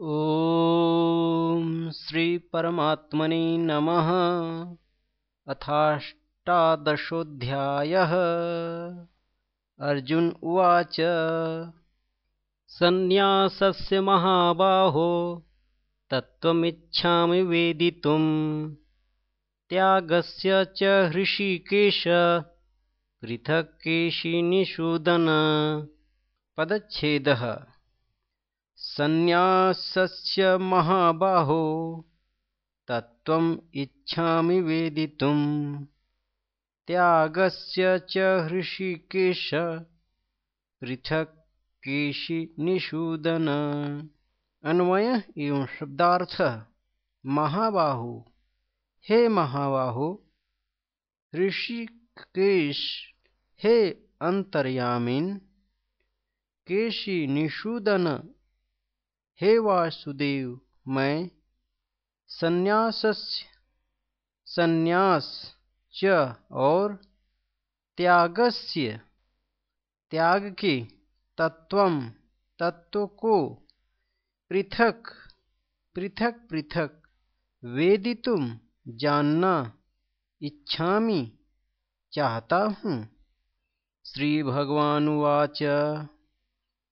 ॐ श्रीपरमात्मने नमः। अथाष्टादशोऽध्यायः। अर्जुन उवाच सन्न्यासस्य महाबाहो तत्त्वमिच्छामि वेदितुं त्यागस्य च हृषीकेश पृथक् केशिनिषूदन। पदच्छेदः सन्न्यासस्य महाबाहो तत्त्वम् इच्छामि वेदितुं त्यागस्य च हृषीकेश पृथक् केशिनिषूदन अन्वय एवं शब्दार्थ महाबाहु। हे महाबाहु ऋषिकेश हे अंतर्यामिन केशी निषूदन हे वासुदेव, मैं संन्यासस्य संन्यास च और त्यागस्य त्याग के तत्व तत्व को पृथक पृथक पृथक वेदितुम जानना इच्छा चाहता हूँ। श्री भगवानुवाच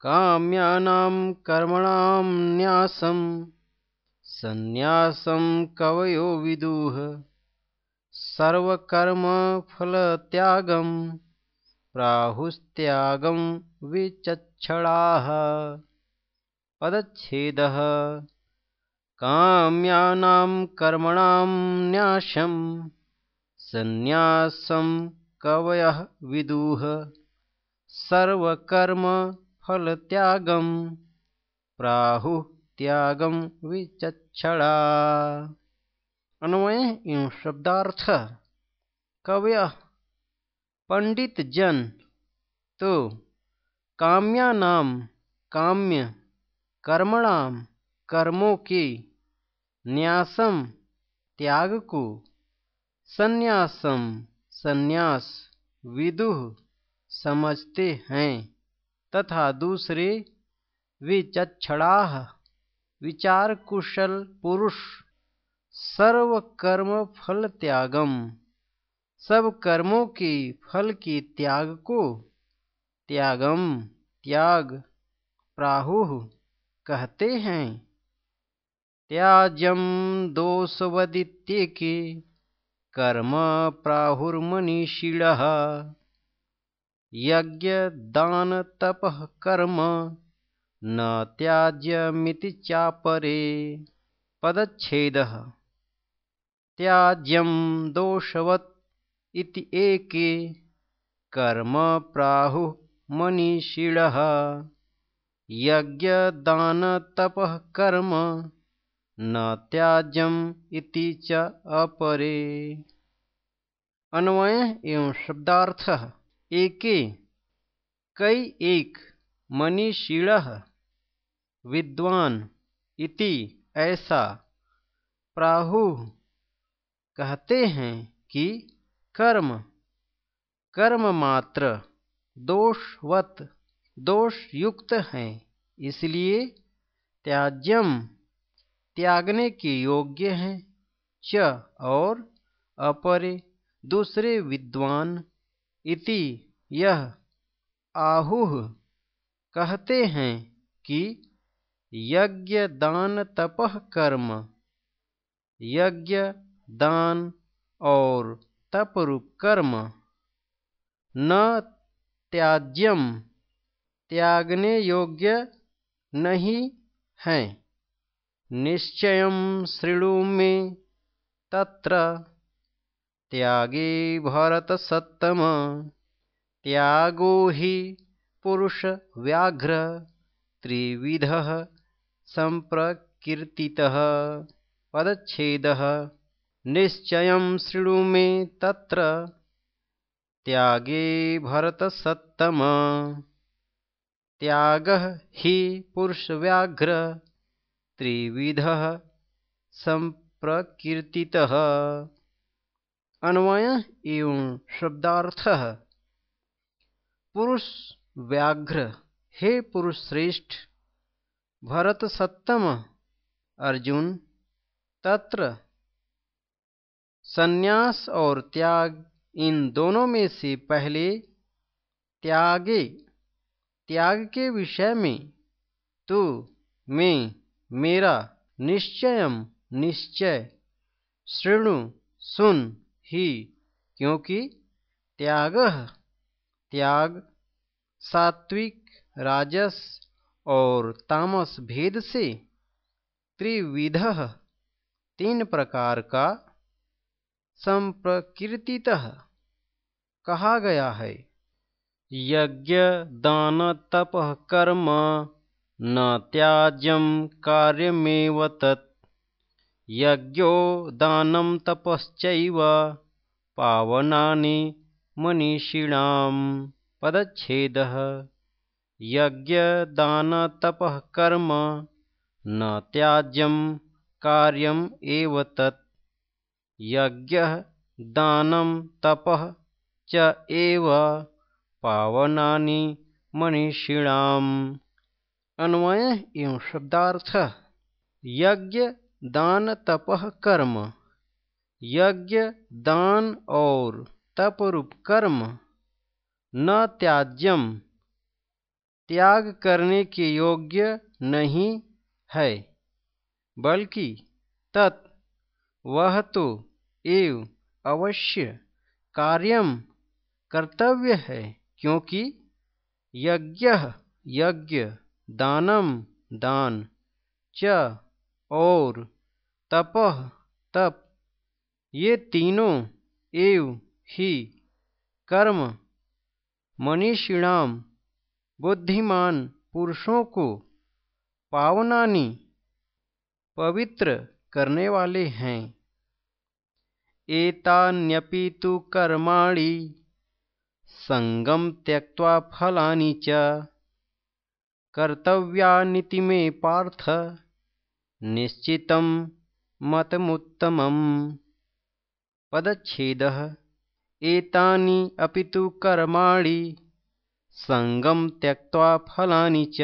काम्यानां कर्मणां न्यासं सन्न्यासं कवयो विदुः सर्वकर्मफलत्यागं प्राहुस्त्यागं विचक्षणाः। पदच्छेदः काम्यानां कर्मणां न्यासं सन्न्यासं कवयः विदुः सर्वकर्मफलत्यागं प्राहुः त्यागं विचक्षणा। अन्वय एवं शब्दार्थ कव्य पंडित जन तो काम्या नाम काम्य कर्मणाम कर्मों के न्यासम त्याग को संन्यासम संन्यास विदुह समझते हैं। तथा दूसरे विचक्षणाह विचार कुशल पुरुष सर्व कर्म फल त्यागम सब कर्मों के फल के त्याग को त्यागम, त्याग प्राहु कहते हैं। त्याजम दोषवदित्य के कर्म प्राहुर्मनीषिण। यज्ञ, दान, तप, कर्म, न त्याज्यमिति चापरे। पदच्छेदः। त्याज्यं दोषवत् इति एके। कर्म प्राहुः मनीषिणः। यज्ञदानतपः कर्म, न त्याज्यम इति च अपरे। अन्वय एवं शब्दार्थ। एके। कई एक मनीषीण विद्वान इति ऐसा। प्राहु कहते हैं कि कर्म कर्म मात्र दोषवत दोष युक्त है, इसलिए त्याज्यम त्यागने के योग्य है, च और अपरे, दूसरे विद्वान इति यह आहुह कहते हैं कि यज्ञ दान तपह कर्म यज्ञ दान और तपरूप कर्म। न त्याज्यम त्यागने योग्य नहीं है। निश्चय शृणु में तत्र त्यागे भरतसत्तम। त्यागो हि पुरुषव्याघ्र त्रिविधः सम्प्रकीर्तितः। पदच्छेदः। निश्चयं शृणु मे तत्र। त्यागे भरतसत्तम। त्यागः हि पुरुषव्याघ्र त्रिविधः सम्प्रकीर्तितः अन्वय एवं शब्दार्थ। पुरुष व्याघ्र, हे पुरुष श्रेष्ठ, भरत सत्तम अर्जुन, तत्र संन्यास और त्याग, इन दोनों में से पहले त्यागे, त्याग के विषय में तो मैं, मेरा, निश्चयम, निश्चय, शृणु, सुन। ही, क्योंकि त्याग त्याग, सात्विक, राजस और तामस भेद से त्रिविध तीन प्रकार का संप्रकृतितः कहा गया है। यज्ञ, दान, तप, कर्म, न त्याज्यम कार्यमेव तत्। यज्ञो दानं तपश्चैव पावनानि मनीषिणां पदच्छेदः। यज्ञदानतपः कर्म न त्याज्यं कार्यम् एव तत्। यज्ञः, दानं, तपः च एव पावनानि मनीषिणाम्। अन्वय एवं शब्दार्थ। यज्ञ दान तपह कर्म, यज्ञ, दान और तपरूप कर्म, न त्याज्यम, त्याग करने के योग्य नहीं है, बल्कि तत्, वह तो एव अवश्य कार्यम कर्तव्य है, क्योंकि यज्ञ यज्ञ, दानम दान, च और तपह तप। ये तीनों एव ही कर्म। मनीषिणाम, बुद्धिमान पुरुषों को पावनानी पवित्र करने वाले हैं। एतान्यपि तु कर्माणि, संगम त्यक्त्वा फलानि च। कर्तव्यानिति मे पार्थ। निश्चितं मतमुत्तमम्। पदच्छेदः। एतानि अपि तु कर्माणि। सङ्गं त्यक्त्वा फलानि च।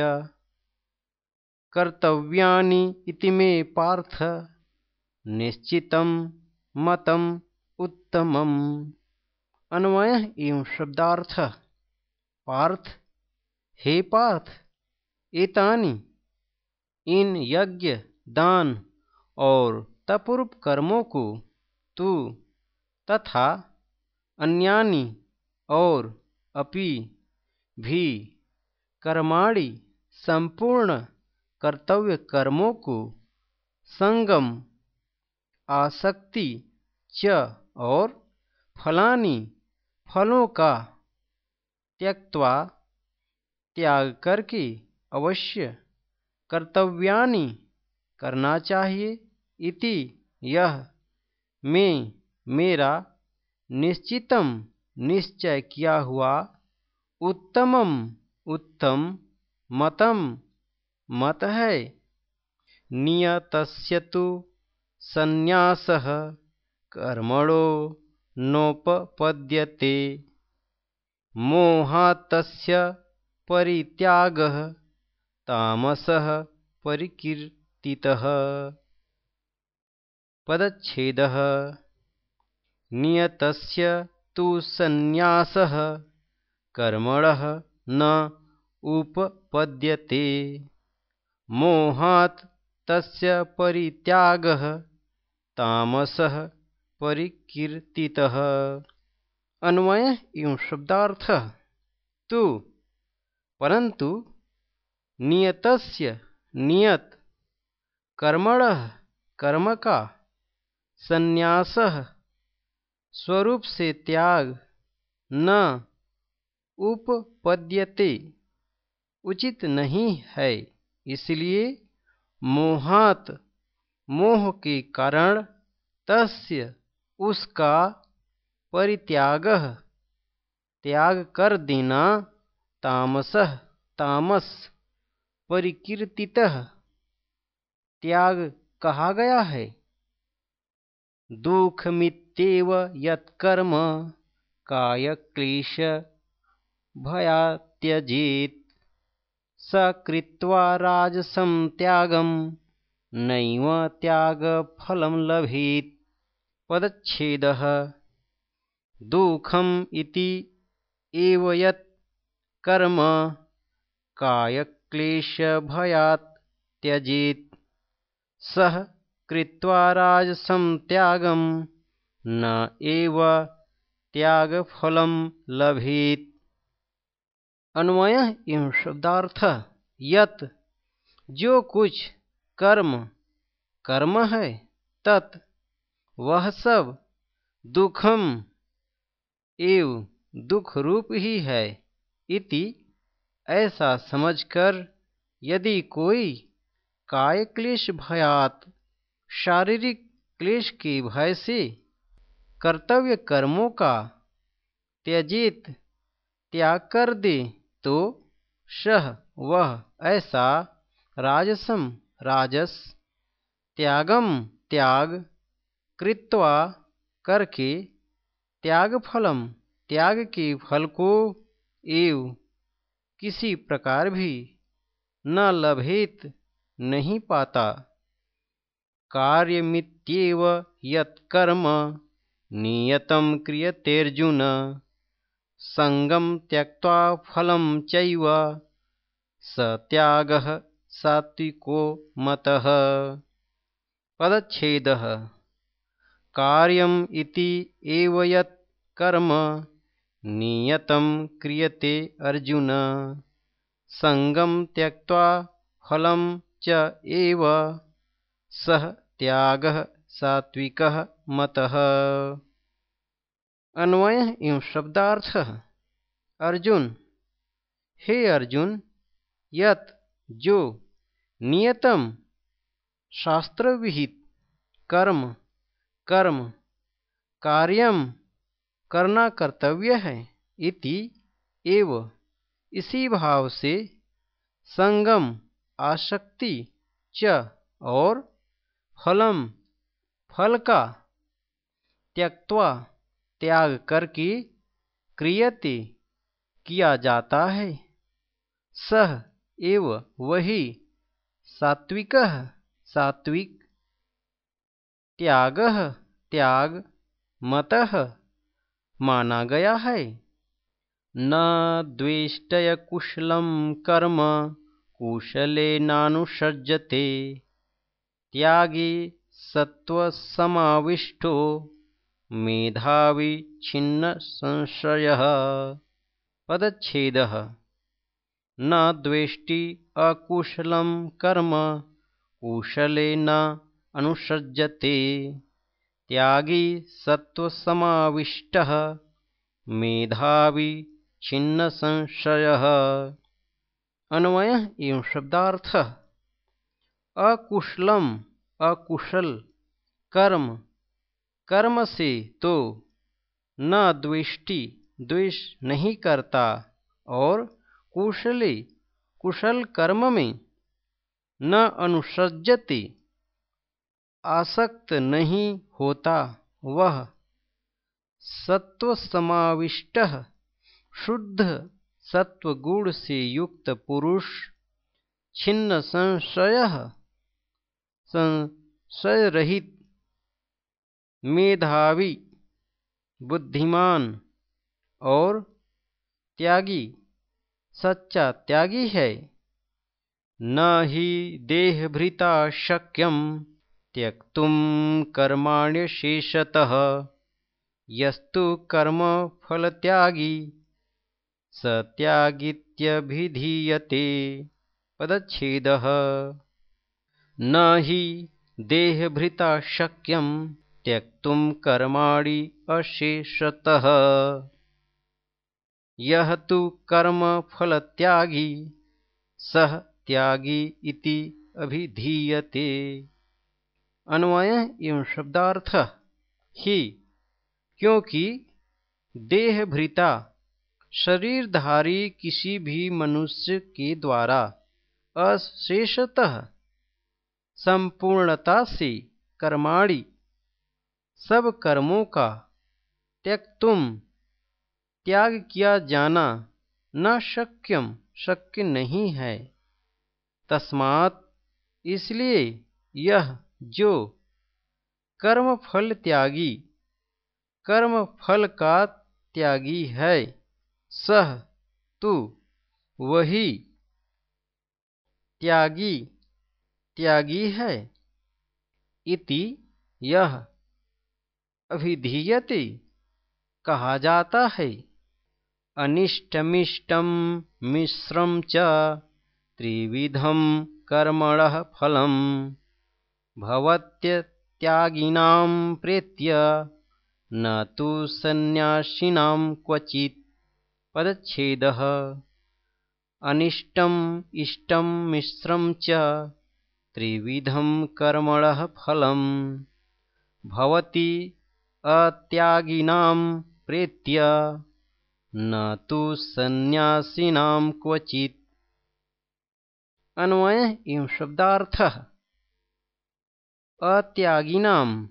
कर्तव्यानि इति मे पार्थ। निश्चितं मतम उत्तमम। अन्वय एवं शब्दार्थ। पार्थ। हे पार्थ। एतानि। इन यज्ञ। दान और तपूर्व कर्मों को तू तथा अन्यानि और अपि भी कर्माणि संपूर्ण कर्तव्य कर्मों को संगम, आसक्ति च और फलानी फलों का त्यक्वा त्याग करके अवश्य कर्तव्यानि करना चाहिए। इति यह मैं मेरा निश्चितम निश्चय किया हुआ उत्तमम उत्तम मतम मत है। नियतस्य तो संन्यासः कर्मणो नोपपद्यते। मोहात्तस्य परित्यागः तामसः परिकीर्तितः पदच्छेदः। नियतस्य तु संन्यासः। कर्मणः न उपपद्यते। मोहात् तस्य परित्यागः। तामसः परिकीर्तितः। अन्वय एवं शब्दार्थ। तो। परंतु नियतस्य नियत कर्मण कर्म का संन्यास स्वरूप से त्याग न उपपद्यते, उचित नहीं है। इसलिए मोहात, मोह के कारण तस्य उसका परित्याग, त्याग कर देना तामस तामस, परिकीर्तित। त्याग कहा गया है? दुख मित्येव यत्कर्म काय क्लेश भया त्यजेत स कृत्वा राजसं त्यागम नैव त्यागफलं लभेत्। पदच्छेदः, दुःखम् इति एव यत् कर्म कायक्लेशभयात् त्यजेत्। सः कृत्वा राजसं त्यागं, न एव त्यागफलं लभेत्। अन्वय एवं शब्दार्थ यत, जो कुछ कर्म कर्म है, तत् वह सब दुखम एव दुख रूप ही है इति ऐसा समझकर यदि कोई काय क्लेश भयात? शारीरिक क्लेश के भय से? कर्तव्य कर्मों का? त्यजित, त्याग कर दे तो सह वह ऐसा। राजसम, राजस। त्यागम, त्याग। कृत्वा करके त्याग फलम, त्याग के फल को एव। किसी प्रकार भी न लभेत। नहीं पाता। कार्यमित्येव यत्कर्म, नियतं क्रियतेऽर्जुन। सङ्गं त्यक्त्वा फलं चैव, स सात्विको मतः। पदच्छेदः। कार्यम् इति एव यत् कर्म नियतं क्रियते अर्जुन। सङ्गं त्यक्त्वा फलं एव सह त्याग सात्विक मत। अन्वय एवं शब्दार्थ। अर्जुन, हे अर्जुन, यत जो नियतम शास्त्र विहित कर्म कर्म कार्यम करना कर्तव्य है इति एव इसी भाव से संगम आसक्ति, च, और फलम, फल का। त्यक्वा त्याग करके क्रियते किया जाता है। सह एव वही सात्विक सात्विक त्याग त्याग मत माना गया है। न द्वेष्टय कुशलम कर्म कुशले नानुसज्जते त्यागी सत्त्वसमाविष्टो। मेधावी छिन्नसंशयः पदच्छेदः। न द्वेष्टि अकुशलं कर्म। कुशले न त्यागी सत्त्वसमाविष्टः। मेधावी छिन्नसंशयः अन्वय एवं शब्दार्थ। अकुशलम, अकुशल। कर्म। कर्म से तो न द्वेष्टि, द्वेष नहीं करता। और कुशले, कुशल कर्म में न अनुसजते आसक्त नहीं होता वह। सत्व समाविष्ट शुद्ध सत्वगुण से युक्त पुरुष, छिन्न संशय संशय रहित, मेधावी, बुद्धिमान और त्यागी, सच्चा त्यागी है। न ही देहभृता शक्यम त्यक्तुम कर्माण्यशेषतः, यस्तु कर्म फलत्यागी। स त्यागित्यभिधीयते पदच्छेदः। न हि देहभृता शक्यं त्यक्तुं कर्माणि अशेषतः। यः तु कर्मफलत्यागी सह त्यागी इति अभिधीयते। अन्वय एवं शब्दार्थ। ही, क्योंकि देहभृता शरीरधारी किसी भी मनुष्य के द्वारा अशेषतः संपूर्णता से कर्माणि, सब कर्मों का त्यक्तुम, त्याग किया जाना न शक्यम, शक्य नहीं है। तस्मात इसलिए यह जो कर्म फल त्यागी कर्म फल का त्यागी है। सह तू वही त्यागी त्यागी है। इति यह अभिधीयते, कहा जाता है। अनिष्टमिष्टम मिश्रम च त्रिविधम कर्मण फलम। भवत्यत्यागिनां प्रेत्य न तो सन्यासिनां क्वचित्। पदच्छेदः अनिष्टम् इष्टं मिश्रं च कर्मणः फलं अत्यागिनां प्रेत्य, न तो सन्यासिनां क्वचित्। अन्वय एवं शब्दार्थ। अत्यागिनाम।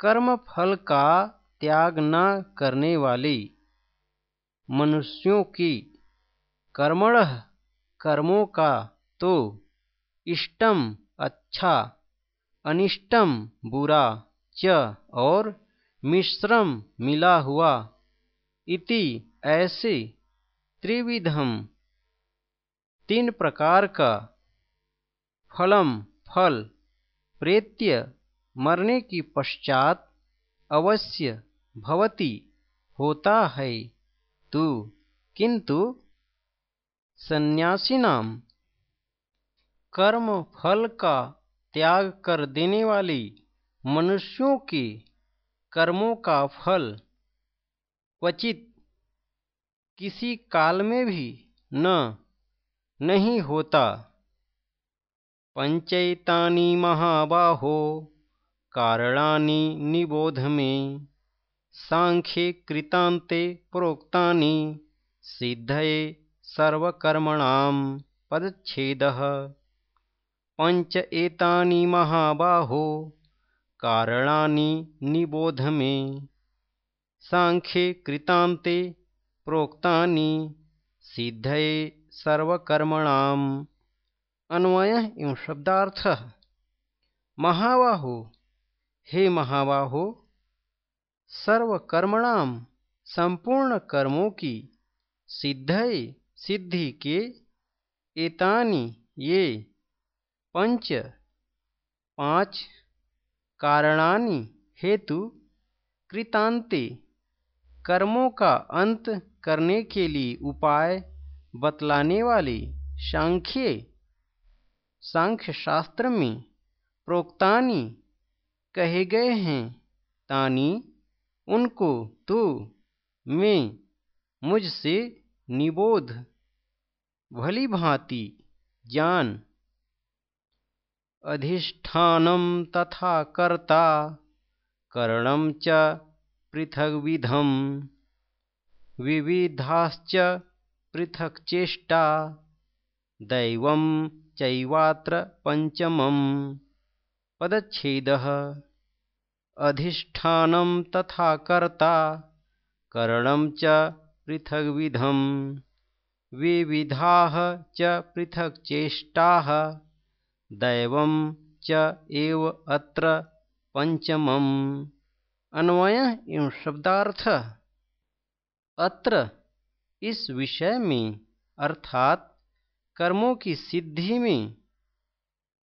कर्म फल का त्याग न करने वाले मनुष्यों की कर्मण कर्मों का तो इष्टम अच्छा अनिष्टम बुरा च और मिश्रम मिला हुआ इति ऐसे त्रिविधम तीन प्रकार का फलम फल प्रेत्य मरने की पश्चात अवश्य भवती होता है। तू। किंतु सन्यासीनाम कर्म फल का त्याग कर देने वाली मनुष्यों के कर्मों का फल क्वचित किसी काल में भी न, नहीं होता। पंचैतानि महाबाहो, कारणानि निबोध में। सांख्ये कृतान्ते प्रोक्तानि, सिद्धये सर्वकर्मणां पदच्छेदः। पंच एतानि महाबाहो, कारणानि निबोध में। सांख्ये कृतान्ते प्रोक्तानि, सिद्धये सर्वकर्मणाम्। अन्वय एवं शब्दार्थ। महाबाहो, हे महाबाहो सर्वकर्मणाम, संपूर्ण कर्मों की, सिद्धय सिद्धि के, एतानी ये, पंच, पाँच, कारणानि हेतु कृतांते कर्मों का अंत करने के लिए उपाय बतलाने वाले सांख्य सांख्य शास्त्र में प्रोक्तानी कहे गए हैं, तानी उनको तो मैं मुझसे निबोध, भली भांति जान। अधिष्ठानं तथा कर्ता, करणं च पृथग्विधम्। विविधाश्च पृथक् चेष्टा दैवं चैवात्र पञ्चमम्। पदच्छेदः अधिष्ठानं तथा कर्ता, करणं च पृथग्विधम्, विविधाः च पृथक् चेष्टाः दैवं अत्र पंचमम् अन्वय एवं शब्दार्थ। अत्र इस विषय में, अर्थात कर्मों की सिद्धि में,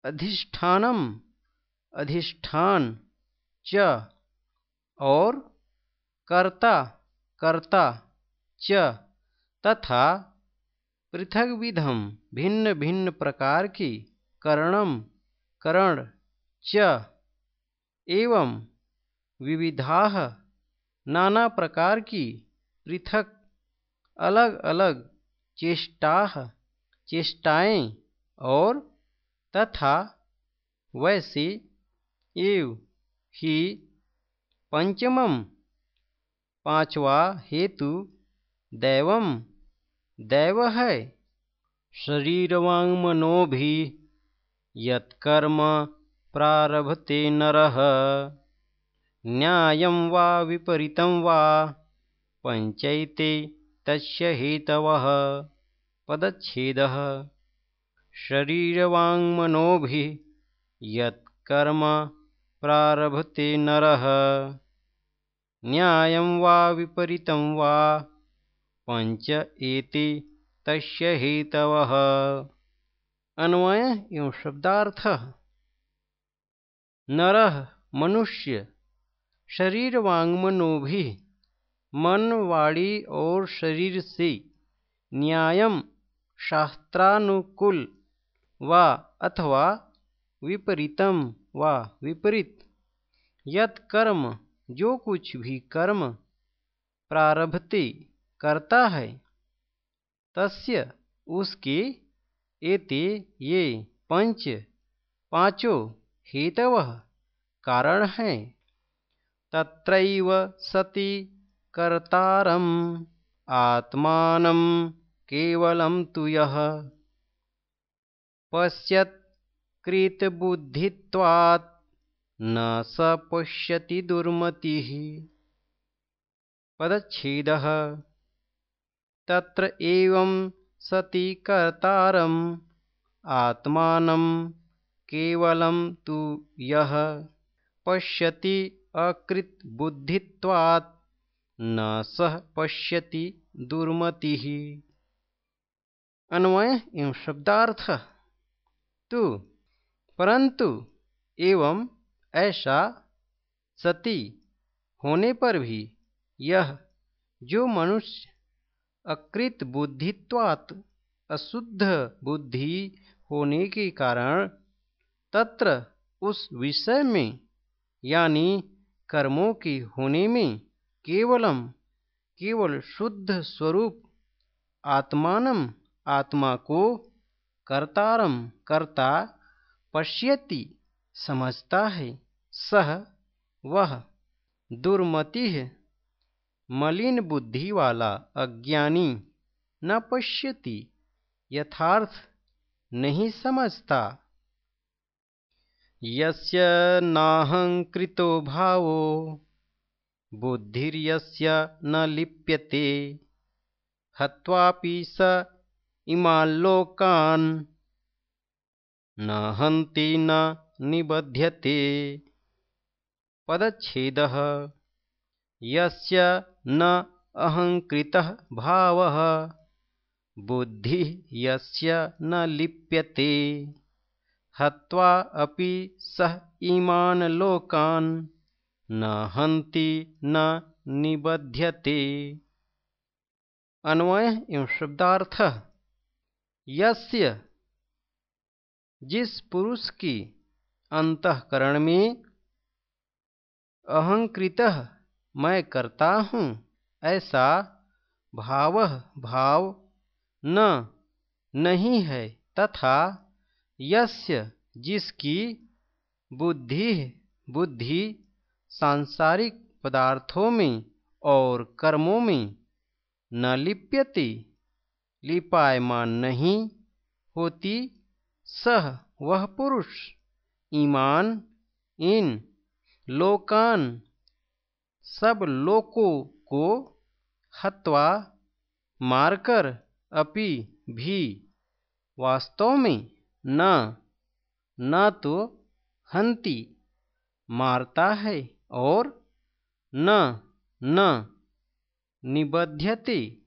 अधिष्ठानम, अधिष्ठान च और कर्ता कर्ता च तथा पृथक विधम भिन्न भिन्न प्रकार की करणम, करण च एवं विविधा नाना प्रकार की पृथक, अलग अलग चेष्टा, चेष्टाएँ और तथा वैसे एव। ही पंचमम पांचवा हेतु दैवम दैव। है शरीरवांग मनो भी यत्कर्म प्रारभते नरः। न्यायं वा विपरीतं वा पञ्चैते तस्य हेतवः पदच्छेदः। शरीरवाङ्मनोभिः यत्कर्म प्रारभते नरः। न्यायं वा विपरीतं वा? पंच एति तस्य हेतवः। अन्वय एवं शब्दार्थ। नरह मनुष्य शरीर वांगमनो भी मन वाणी और शरीर से न्यायम शास्त्रानुकूल व अथवा विपरीतम। व विपरीत। यत कर्म, जो कुछ भी कर्म प्रारभते करता है, तस्य उसके एते ये पंच पाँचों हेतव कारण हैं। तत्रैव सति कर्तारम्, आत्मानं केवलं तु यः। पश्यत्कृतबुद्धित्वात् न स दुर्मतिः। पदच्छेदः। तत्र एवं सति कर्तारम् आत्मानं केवलं तु यः पश्यति न सह पश्यति दुर्मति। अन्वय एवं शब्दार्थ तु परंतु एवं ऐसा सती होने पर भी यह जो मनुष्य अकृत बुद्धित्वात् अशुद्ध बुद्धि होने के कारण तत्र उस विषय में, यानी कर्मों के होने में केवलम, केवल शुद्ध स्वरूप आत्मानम आत्मा को कर्तारम कर्ता पश्यति, समझता है, सह, वह, दुर्मति मलिन बुद्धि वाला अज्ञानी न पश्यति, यथार्थ नहीं समझता। यस्य नाहंकृतो भावो, बुद्धिर्यस्य न लिप्यते। हत्वापि स इमाल्लोकान् न हन्ति न निबध्यते। पदच्छेदः। यस्य न अहङ्कृतः भावः, बुद्धिः यस्य न लिप्यते। हत्वा अपि सः इमान् लोकान् न हंति न निबध्यते। अन्वय एवं शब्दार्थ। यस्य जिस पुरुष की अंतकरण में अहंकृत मैं करता हूँ, ऐसा भाव भाव न, नहीं है तथा यस्य जिसकी बुद्धि बुद्धि सांसारिक पदार्थों में और कर्मों में न लिप्यति, लिपायमान नहीं होती सह, वह पुरुष। ईमान इन लोकान। सब लोकों को हत्वा मारकर अपि भी। वास्तव में न न तो हंति, मारता है और न न निबध्यते,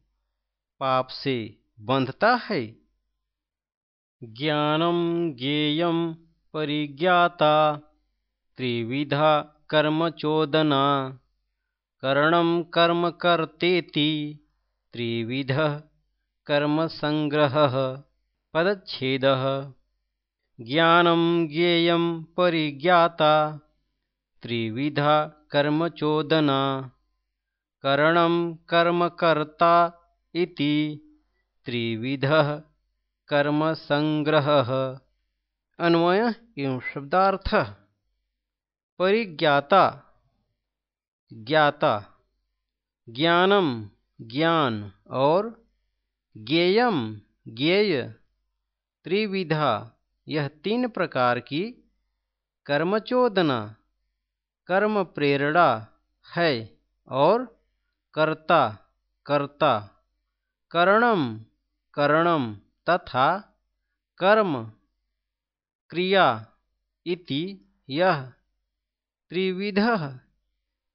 पाप से बंधता है। ज्ञानम ज्ञेयम परिज्ञाता त्रिविधा कर्मचोदना। कर्म कर्तेति त्रिविध कर्म संग्रह पदछेद ज्ञानम ज्ञेयम परिज्ञाता त्रिविधा कर्मचोदना। करणं कर्मकर्ता इति त्रिविधः कर्मसङ्ग्रहः अन्वय एवं शब्दार्थ। परिज्ञाता। ज्ञाता। ज्ञानम, ज्ञान और ज्ञेयम, ज्ञेय। त्रिविधा। यह तीन प्रकार की कर्मचोदना। कर्म प्रेरणा है और कर्ता कर्ता। करणम करणम। तथा कर्म क्रिया इति यह त्रिविध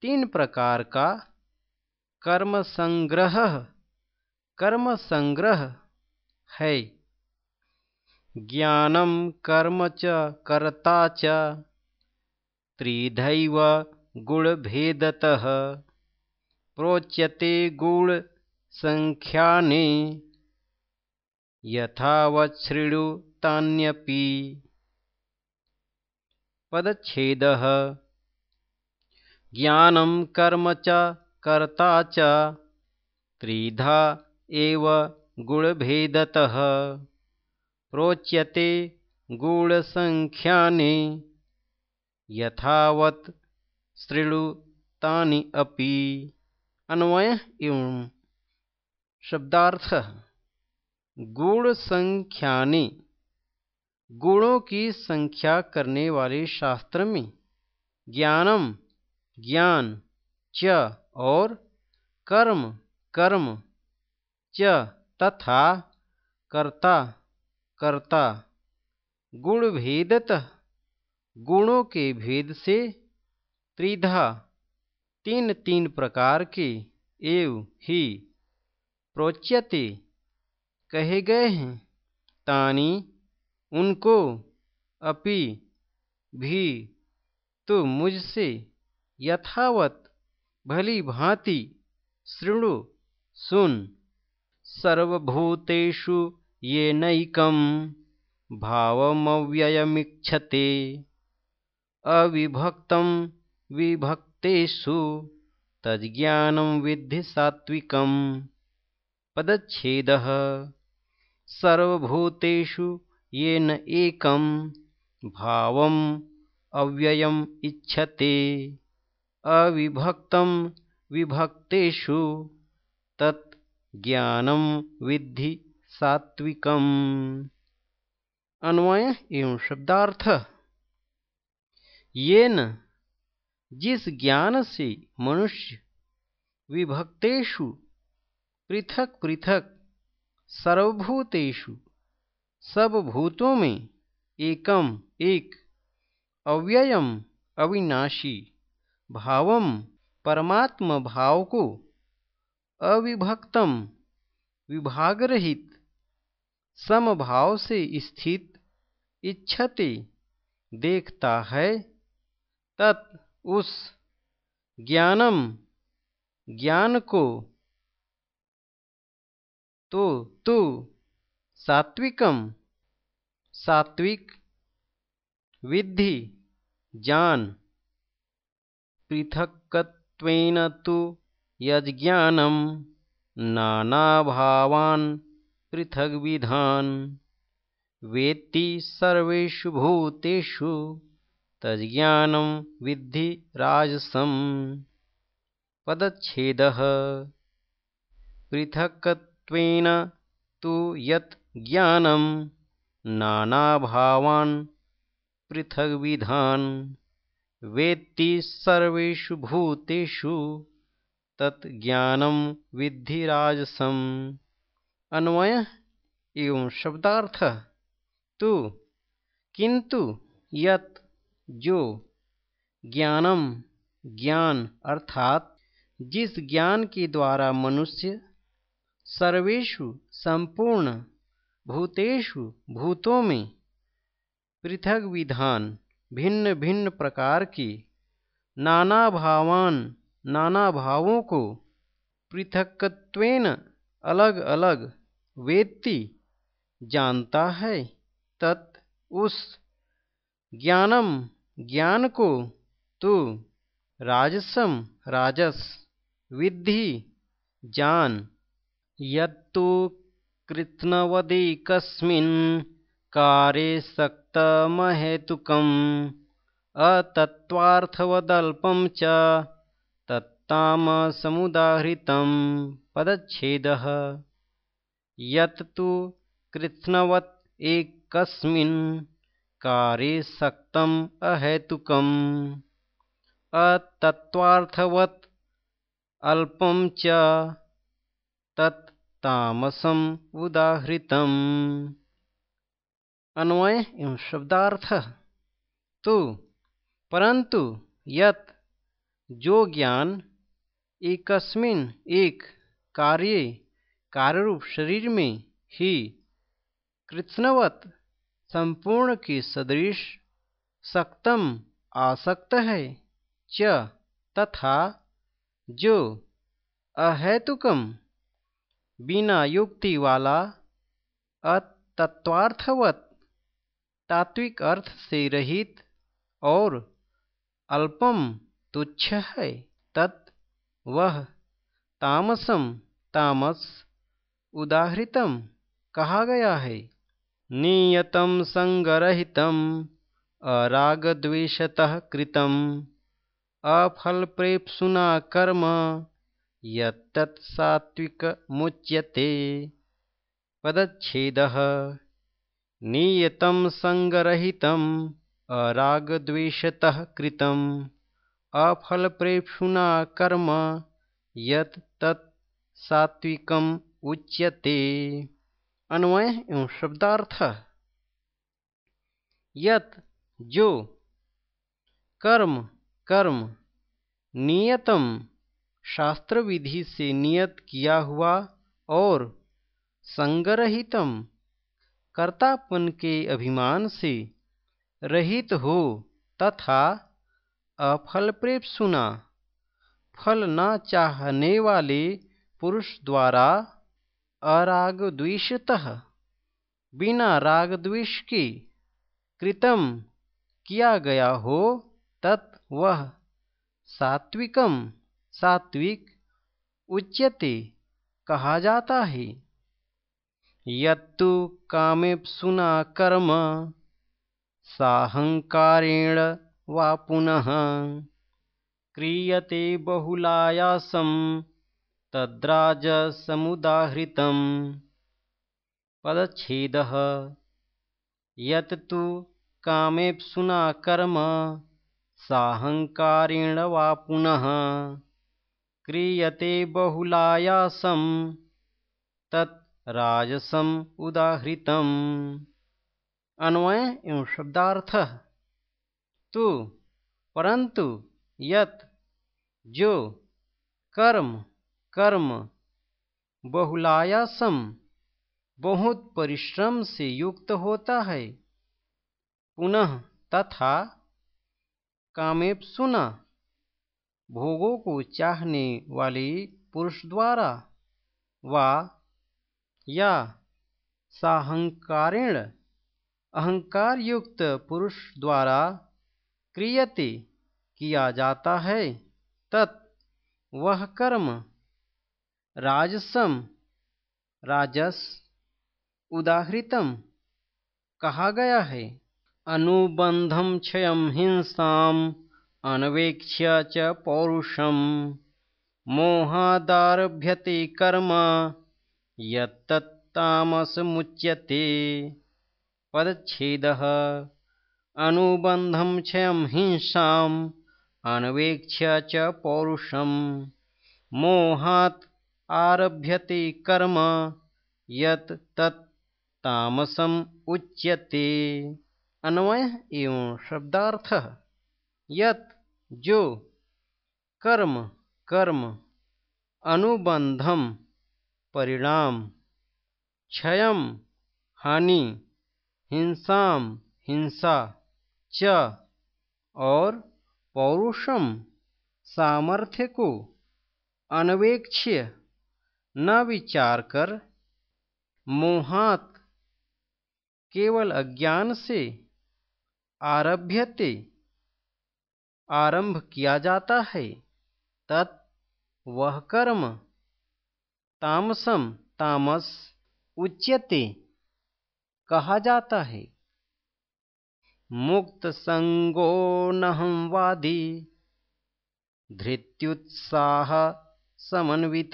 तीन प्रकार का कर्म संग्रह कर्म संग्रह है। ज्ञानम कर्म च कर्ता च त्रिधैव गुणभेदतः। प्रोच्यते गुणसङ्ख्यानि यथावच्छृणुतान्यपि पदच्छेदः। ज्ञानं कर्म च कर्ता च त्रिधा एव गुणभेदतः। प्रोच्यते गुणसङ्ख्यानि यथावत् शृणुतानि अपि। अन्वय एवं। शब्दार्थ गुण संख्यानि। गुणों की संख्या करने वाले शास्त्र में ज्ञानम, ज्ञान, च और कर्म कर्म, च तथा कर्ता कर्ता। गुण भेदत, गुणों के भेद से त्रिधा। तीन तीन प्रकार के एव ही प्रोच्यते। कहे गए हैं। तानी, उनको अपि भी तो मुझसे यथावत भली भांति शृणु सुन। सर्वभूतेषु ये नैकं भावमव्ययमीक्षते अविभक्तं विभक्तेषु तज्ज्ञानं विद्धि सात्विकं। पदच्छेदः सर्वभूतेषु येन एकं भावम् अव्ययम् इच्छते। अविभक्तं विभक्तेषु तत् ज्ञानं विद्धि सात्विकम्। अन्वय एवं शब्दार्थ। ये न जिस ज्ञान से मनुष्य विभक्तेषु पृथक पृथक सर्वभूतेषु सब भूतों में एकम एक, अव्ययम अविनाशी भावम परमात्म भाव को अविभक्तम विभाग रहित समभाव से स्थित, इच्छते, देखता है, तत् उस ज्ञानम, ज्ञान को तो तू। सात्विकम। सात्विक। विद्धि। जान पृथक्त्वेन तो यज्ञानम नानाभावान् पृथग्विधान्। वेत्ति सर्वेषु भूतेषु तज्ज्ञानं विद्धि राजसं पदच्छेदः। पृथक्त्वेन तु यत् ज्ञानं नानाभावान् पृथग्विधान्। वेत्ति सर्वेषु भूतेषु तत् ज्ञानं अन्वय एवं शब्दार्थ तो किंतु यत, जो ज्ञानम ज्ञान अर्थात, जिस ज्ञान के द्वारा मनुष्य सर्वेषु संपूर्ण, भूतेषु भूतों में पृथक विधान भिन्न भिन्न प्रकार के नाना भावान नाना भावों को पृथकत्वेन अलग अलग वेत्ति, जानता है, तत् उस। ज्ञानम, ज्ञान को, तू, राजसम, राजस। विद्धि, जान। यत्तु कृत्नवदेकस्मिन् कारे सक्तमहेतुकम् अतत्त्वार्थवदल्पं च तत्तामसमुदाहृतं पदच्छेदः। यत् तु कृत्स्नवत् एकस्मिन् कारे सक्तम् अहेतुकम् अतत्त्वार्थवत् अल्पं च तत् तामसम उदाहृतम। अन्वय एवं शब्दार्थ। तो परंतु यत जो ज्ञान एकस्मिन एक कार्य कार्यरूप शरीर में ही कृष्णवत संपूर्ण के सदृश, सक्तम, आसक्त है, च तथा जो अहेतुकम। बिना युक्ति वाला अतत्वार्थवत तात्विक अर्थ से रहित और अल्पम तुच्छ है। तत् वह तामसम तामस उदाहृतम कहा गया है। नियतम संगरहितम अरागद्वेषतः कृतम। अफलप्रेप्सुना कर्म यत्तत्सात्विकमुच्यते पदच्छेदः। नियतं सङ्गरहितम् अरागद्वेषतः कृतम्। अफलप्रेप्सुना कर्म, यत् उच्यते। अन्वय एवं शब्दार्थ। यत, जो, कर्म कर्म, नियतम शास्त्र विधि से नियत किया हुआ और संगरहितम कर्तापन के अभिमान से रहित हो तथा अफल प्रेप सुना, फल न चाहने वाले पुरुष द्वारा अराग द्वेषतः बिना राग द्वेष के कृतम किया गया हो तत् वह सात्विकम। सात्विक उच्यते कहा जाता है। यत्तु कामेप्सुना कर्म, साहंकारेण वा पुनः, क्रियते बहुलायासं, तद्राजसमुदाहृतम्। पदच्छेदः यत् तु कामेप्सुना कर्म, साहंकारेण वा पुनः क्रियते बहुलायासं तत् राजसम उदाहृतम। अन्वय एवं शब्दार्थ। तो परंतु यत, जो, कर्म कर्म बहुलायासम बहुत परिश्रम से युक्त होता है। पुनः तथा कामेप सुना भोगों को चाहने वाले पुरुष द्वारा वा या साहंकारेण अहंकार युक्त पुरुष द्वारा क्रियते किया जाता है, तत् वह कर्म, राजसम, राजस, उदाहृतम कहा गया है। अनुबंधम क्षय हिंसा अनवेक्ष्य च पौरुषम। मोहादारभ्यते कर्म, यत्तत्तामसमुच्यते। पदच्छेदः। अनुबन्धं क्षयं हिंसाम् अनवेक्ष्य च पौरुषं मोहात् आरभ्यते कर्म यत् उच्यते। अन्वय एवं शब्दार्थ। यत जो कर्म कर्म, अनुबंधम, परिणाम क्षय हानि हिंसा हिंसा, च, और पौरुषम, सामर्थ्य को अनवेक्ष्य, न विचार कर, मोहात, केवल अज्ञान से आरभ्यते। आरंभ किया जाता है। तत् वह कर्म। तामसम तामस उच्यते कहा जाता है। मुक्त संगो नहंवादी धृत्युत्साह समन्वित।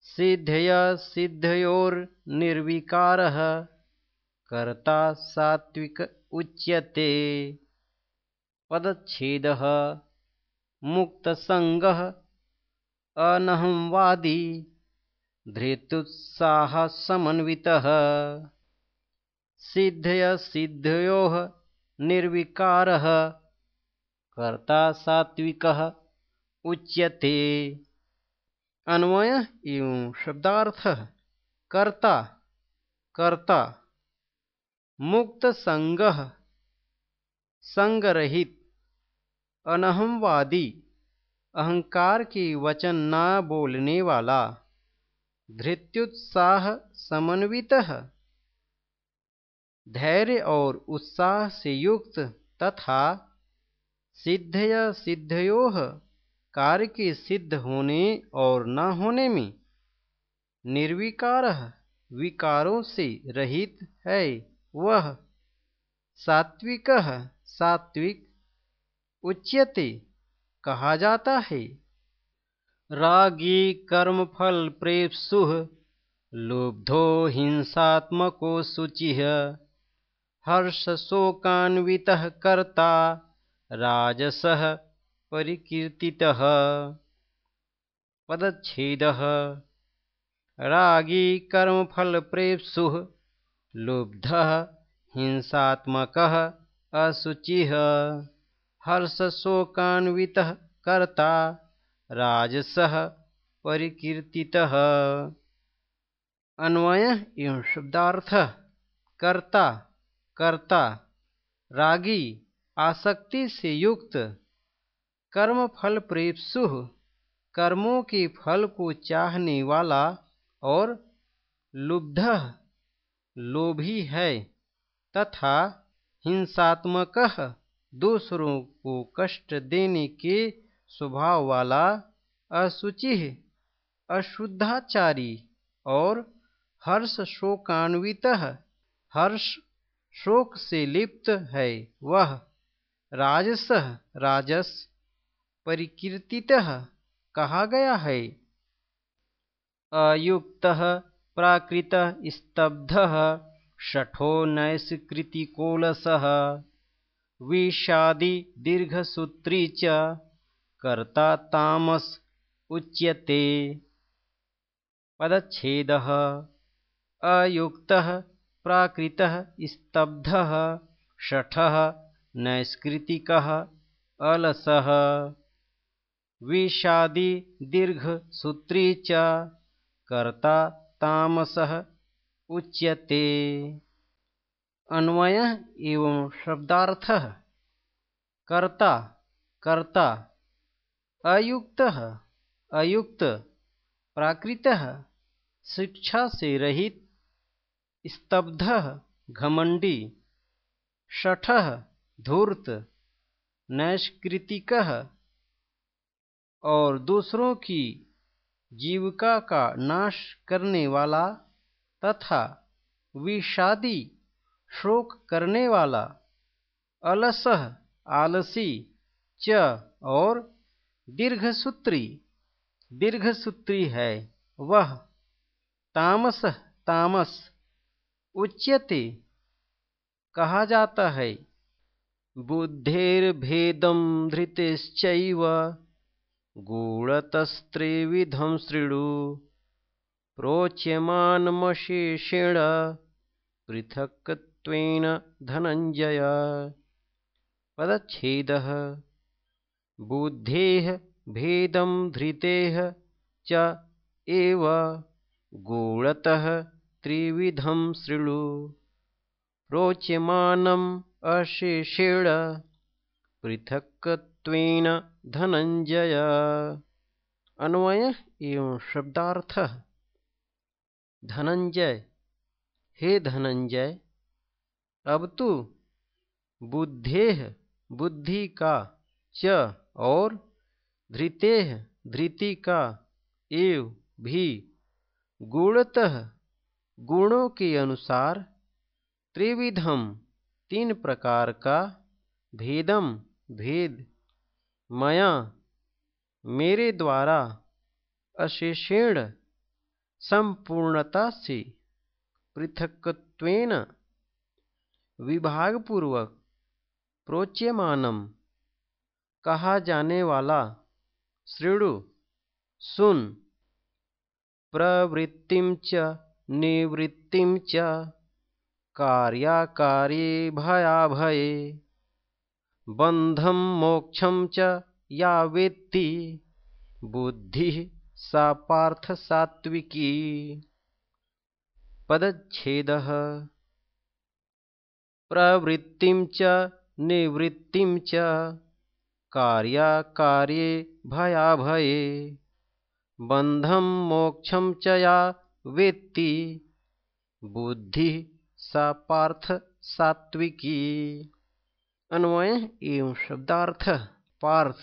सिद्धय सिद्धयोर्निर्विकार कर्ता सात्विक उच्यते। पदछेद मुक्त संग अनहंवादी धृत्युत्साहसमन्वितः सिद्धय सिद्धयोः निर्विकारः कर्ता सात्विकः उच्यते। अन्वय एवं शब्दार्थ। कर्ता कर्ता। मुक्त संग संगरहित अनहमवादी। अहंकार की वचन न बोलने वाला। धृत्युत्साह समन्वित धैर्य और उत्साह से युक्त तथा सिद्धय सिद्धयो कार्य के सिद्ध होने और न होने में निर्विकार विकारों से रहित है वह। सात्विक सात्विक उच्यते कहा जाता है। रागी कर्मफल प्रेप्सु लुब्धो हिंसात्मको शुचि हर्ष शोकान्वितः कर्ता, राजसः परिकीर्तितः। पदच्छेदः। रागी कर्मफलप्रेप्सुः लुब्धः हिंसात्मकः अशुचिः हर्षशोकान्वितः कर्ता, राजसः परिकीर्तितः। अन्वय एवं शब्दार्थ। कर्ता कर्ता, रागी, आसक्ति से युक्त कर्म फल प्रेपसु कर्मों के फल को चाहने वाला और लुब्ध, लोभी है, तथा हिंसात्मक। दूसरों को कष्ट देने के स्वभाव वाला असुचि अशुद्धाचारी और हर्ष शोकान्वित हर्ष शोक से लिप्त है वह राजस राजस परिकीर्तितः कहा गया है। अयुक्त प्राकृत स्तब्ध शठो नैष्कृतिकोलस विषादि दीर्घसूत्री च कर्ता तामस उच्यते। पदछेद अयुक्त, प्राकृत, स्तब्ध शठ नैष्कृतिक, अलस। विषादी दीर्घसूत्री च कर्ता तामस उच्यते। अन्वय एवं शब्दार्थ। कर्ता कर्ता, अयुक्त अयुक्त, प्राकृत, शिक्षा से रहित, स्तब्ध, घमंडी, शठ, धूर्त, नैष्कृतिक, और दूसरों की जीविका का नाश करने वाला तथा विषादी शोक करने वाला अलस आलसी, च और दीर्घसूत्री। दीर्घसूत्री है वह। तामस तामस, उच्यते कहा जाता है। बुद्धेर्भेदं धृतिश्चैव गूढतस्त्रिविधं शृणु प्रोच्यमानमशेषेण पृथक्त्वेन धनञ्जय। पदच्छेदः। बुद्धेः भेदं धृतेः च एव। गूढतः त्रिविधं शृणु प्रोच्यमानम् अशेषेण। पृथक्त्वेन धनंजय अन्वय एवं शब्दार्थ। धनंजय हे धनंजय अब तो बुद्धे बुद्धि का च और धृते धृति का एव भी गुणतः गुणों के अनुसार त्रिविधम तीन प्रकार का भेदम भेद मया मेरे द्वारा अशेषेण संपूर्णता से पृथक्त्वेन विभागपूर्वक प्रोच्यमानम। कहा जाने वाला श्रेणु, सुन। प्रवृत्तिम च निवृत्तिम च। बंधम मोक्षम च या वेत्ति। बुद्धि सा पार्थ सात्विकी। पदछेद प्रवृत्तिं च, निवृत्तिं च। कार्याकार्ये भयाभये। बन्धं मोक्षं च वेत्ति। बुद्धि सा पार्थ सात्विकी। अन्वय एवं शब्दार्थ पार्थ।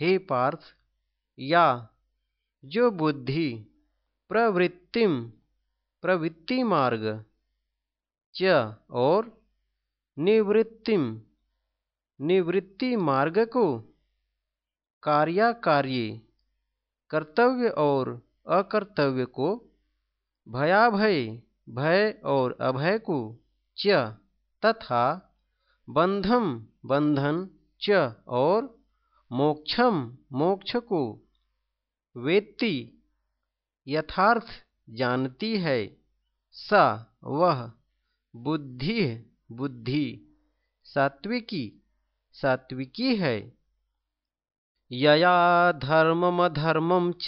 हे पार्थ, या, जो बुद्धि प्रवृत्तिम प्रवृत्ति मार्ग च और निवृत्तिम। निवृत्ति मार्ग को कार्याकार्य, कर्तव्य और अकर्तव्य को भयाभय, भय और अभय को च तथा बंधम, बंधन च और मोक्षम, मोक्ष को वेत्ति, यथार्थ जानती है। सा, वह बुद्धि बुद्धि। सात्विकी सात्विकी है। यया धर्ममधर्मं च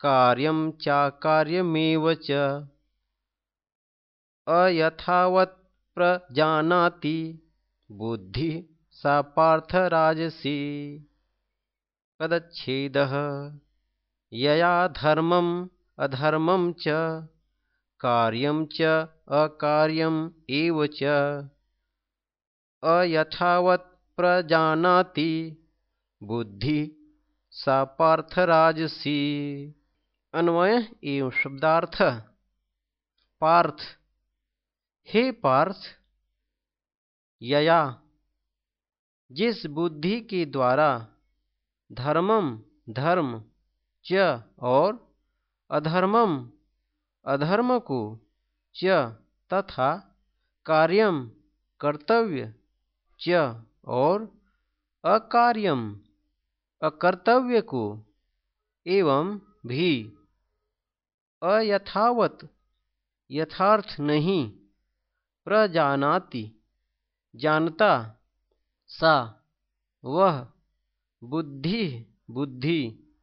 कार्यं चाकार्यमेव च। अयथावत् प्रजानाति, बुद्धि सा पार्थराजसी पदच्छेदः। यया धर्मम् अधर्मं च। कार्यं च अकार्यम् एव च। अयथावत् प्रजानाति बुद्धि सा पार्थराजसी। अन्वय एवं शब्दार्थ। पार्थ। हे पार्थ, यया, जिस बुद्धि के द्वारा धर्मम धर्म च और अधर्मम अधर्म को च तथा कार्यम कर्तव्य च और अकार्यम अकर्तव्य को एवं भी। अयथावत यथार्थ नहीं, प्रजानाति जानता सा वह बुद्धि बुद्धि,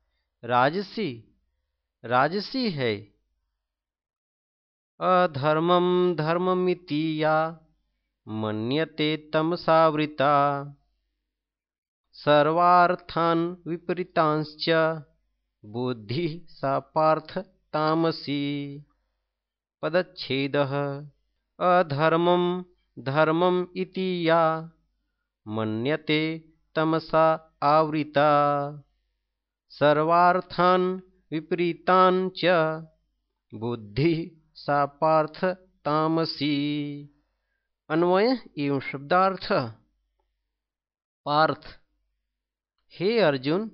राजसी राजसी है। अधर्मं धर्ममिति या मन्यते तमसावृता सर्वार्थान् विपरीतांश्च बुद्धिः सा पार्थ तामसी। पदच्छेदः। अधर्मं धर्मम् इति या मन्यते तमसा आवृता। सर्वार्थान् विपरीतान् च बुद्धिः सा पार्थ तामसी। अन्वय एवं शब्दार्थ। पार्थ, हे अर्जुन,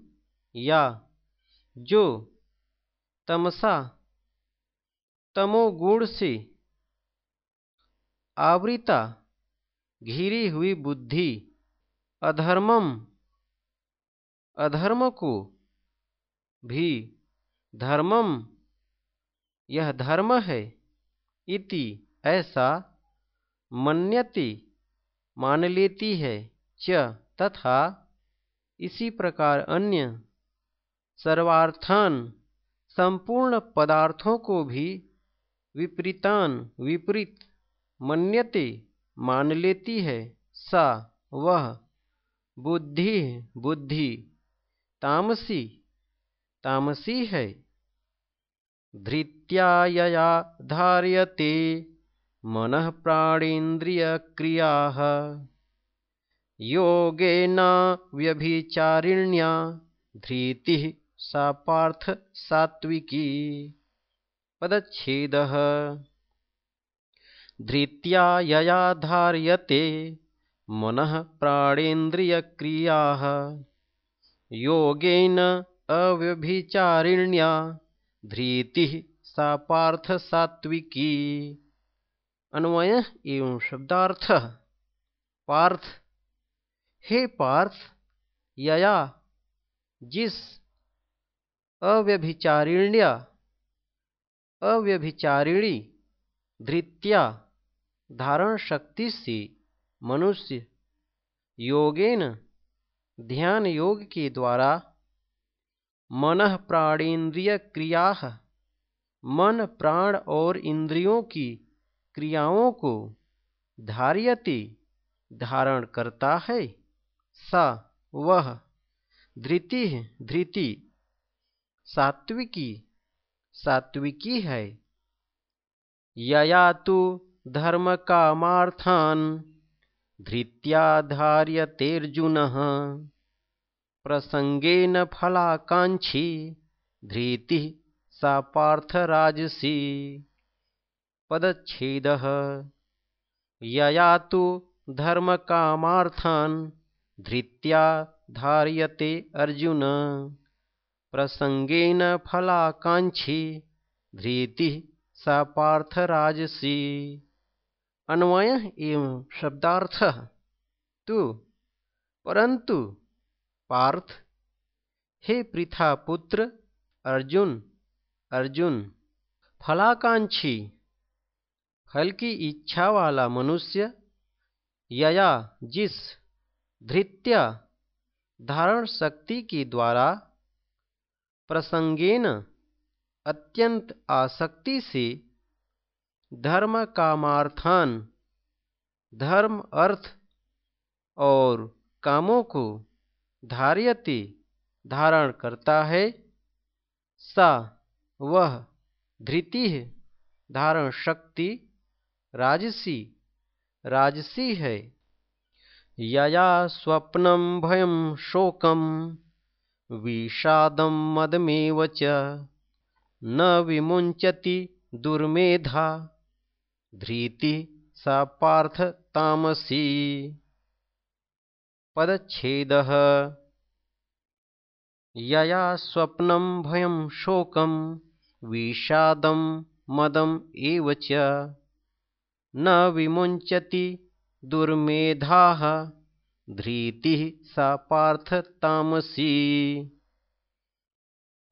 या, जो, तमसा तमोगुण से, आवृता, घिरी हुई बुद्धि, अधर्मम, अधर्म को, भी, धर्मम, यह धर्म है। इति ऐसा मन्यति मान लेती है च तथा इसी प्रकार अन्य सर्वार्थान संपूर्ण पदार्थों को भी विपरीतान, विपरीत मन्यते मान लेती है, सा वह बुद्धि बुद्धि तामसी तामसी है। धृत्यायया धार्यते, मनः प्राणेन्द्रियक्रियाः। योगेन व्यभिचारिण्या, धृतिः सा पार्थ सात्विकी। पदच्छेदः। धृत्या यया धार्यते, मनः प्राणेन्द्रियक्रियाः। योगेन अव्यभिचारिण्या धृति सा पार्थ सात्विकी। अन्वय एवं शब्दार्थ। पार्थ। हे पार्थ, यया, जिस अव्यभिचारिण्या, अव्यभिचारिणी धृत्या धारण शक्ति से मनुष्य योगेन ध्यान योग के द्वारा मन प्राणेन्द्रिय क्रिया। मन प्राण और इंद्रियों की क्रियाओं को धार्यति, धारण करता है। सा वह धृति धृति, सात्विकी सात्विकी है। यया तो धर्म कामार्थान धृत्या धार्यतेर्जुन प्रसंगेन फलाकांक्षी, धृति सा पार्थराजसी पदछेद यया तो धर्म कामार्थान धृत्या धार्यते अर्जुन। प्रसंगेन फलाकांक्षी, धृति सा पार्थराजसी अन्वय एवं शब्दार्थ तु परंतु पार्थ। हे पृथा पुत्र अर्जुन अर्जुन, फलाकांक्षी फल की इच्छा वाला मनुष्य, यया जिस धृत्या धारण शक्ति के द्वारा प्रसंगेन अत्यंत आसक्ति से धर्म कामार्थान धर्म अर्थ और कामों को धार्यति, धारण करता है, सा वह धृति धारण शक्ति राजसी राजसी है। यया स्वप्नं भयं शोकं, विषादं मदमेव च, न विमुञ्चति दुर्मेधा, धृति सा पार्थ तामसी। पदच्छेदः। यया स्वप्नं भयं शोकं, विषादं मदम् च। न विमुञ्चति दुर्मेधा, धृति सा पार्थ तामसी।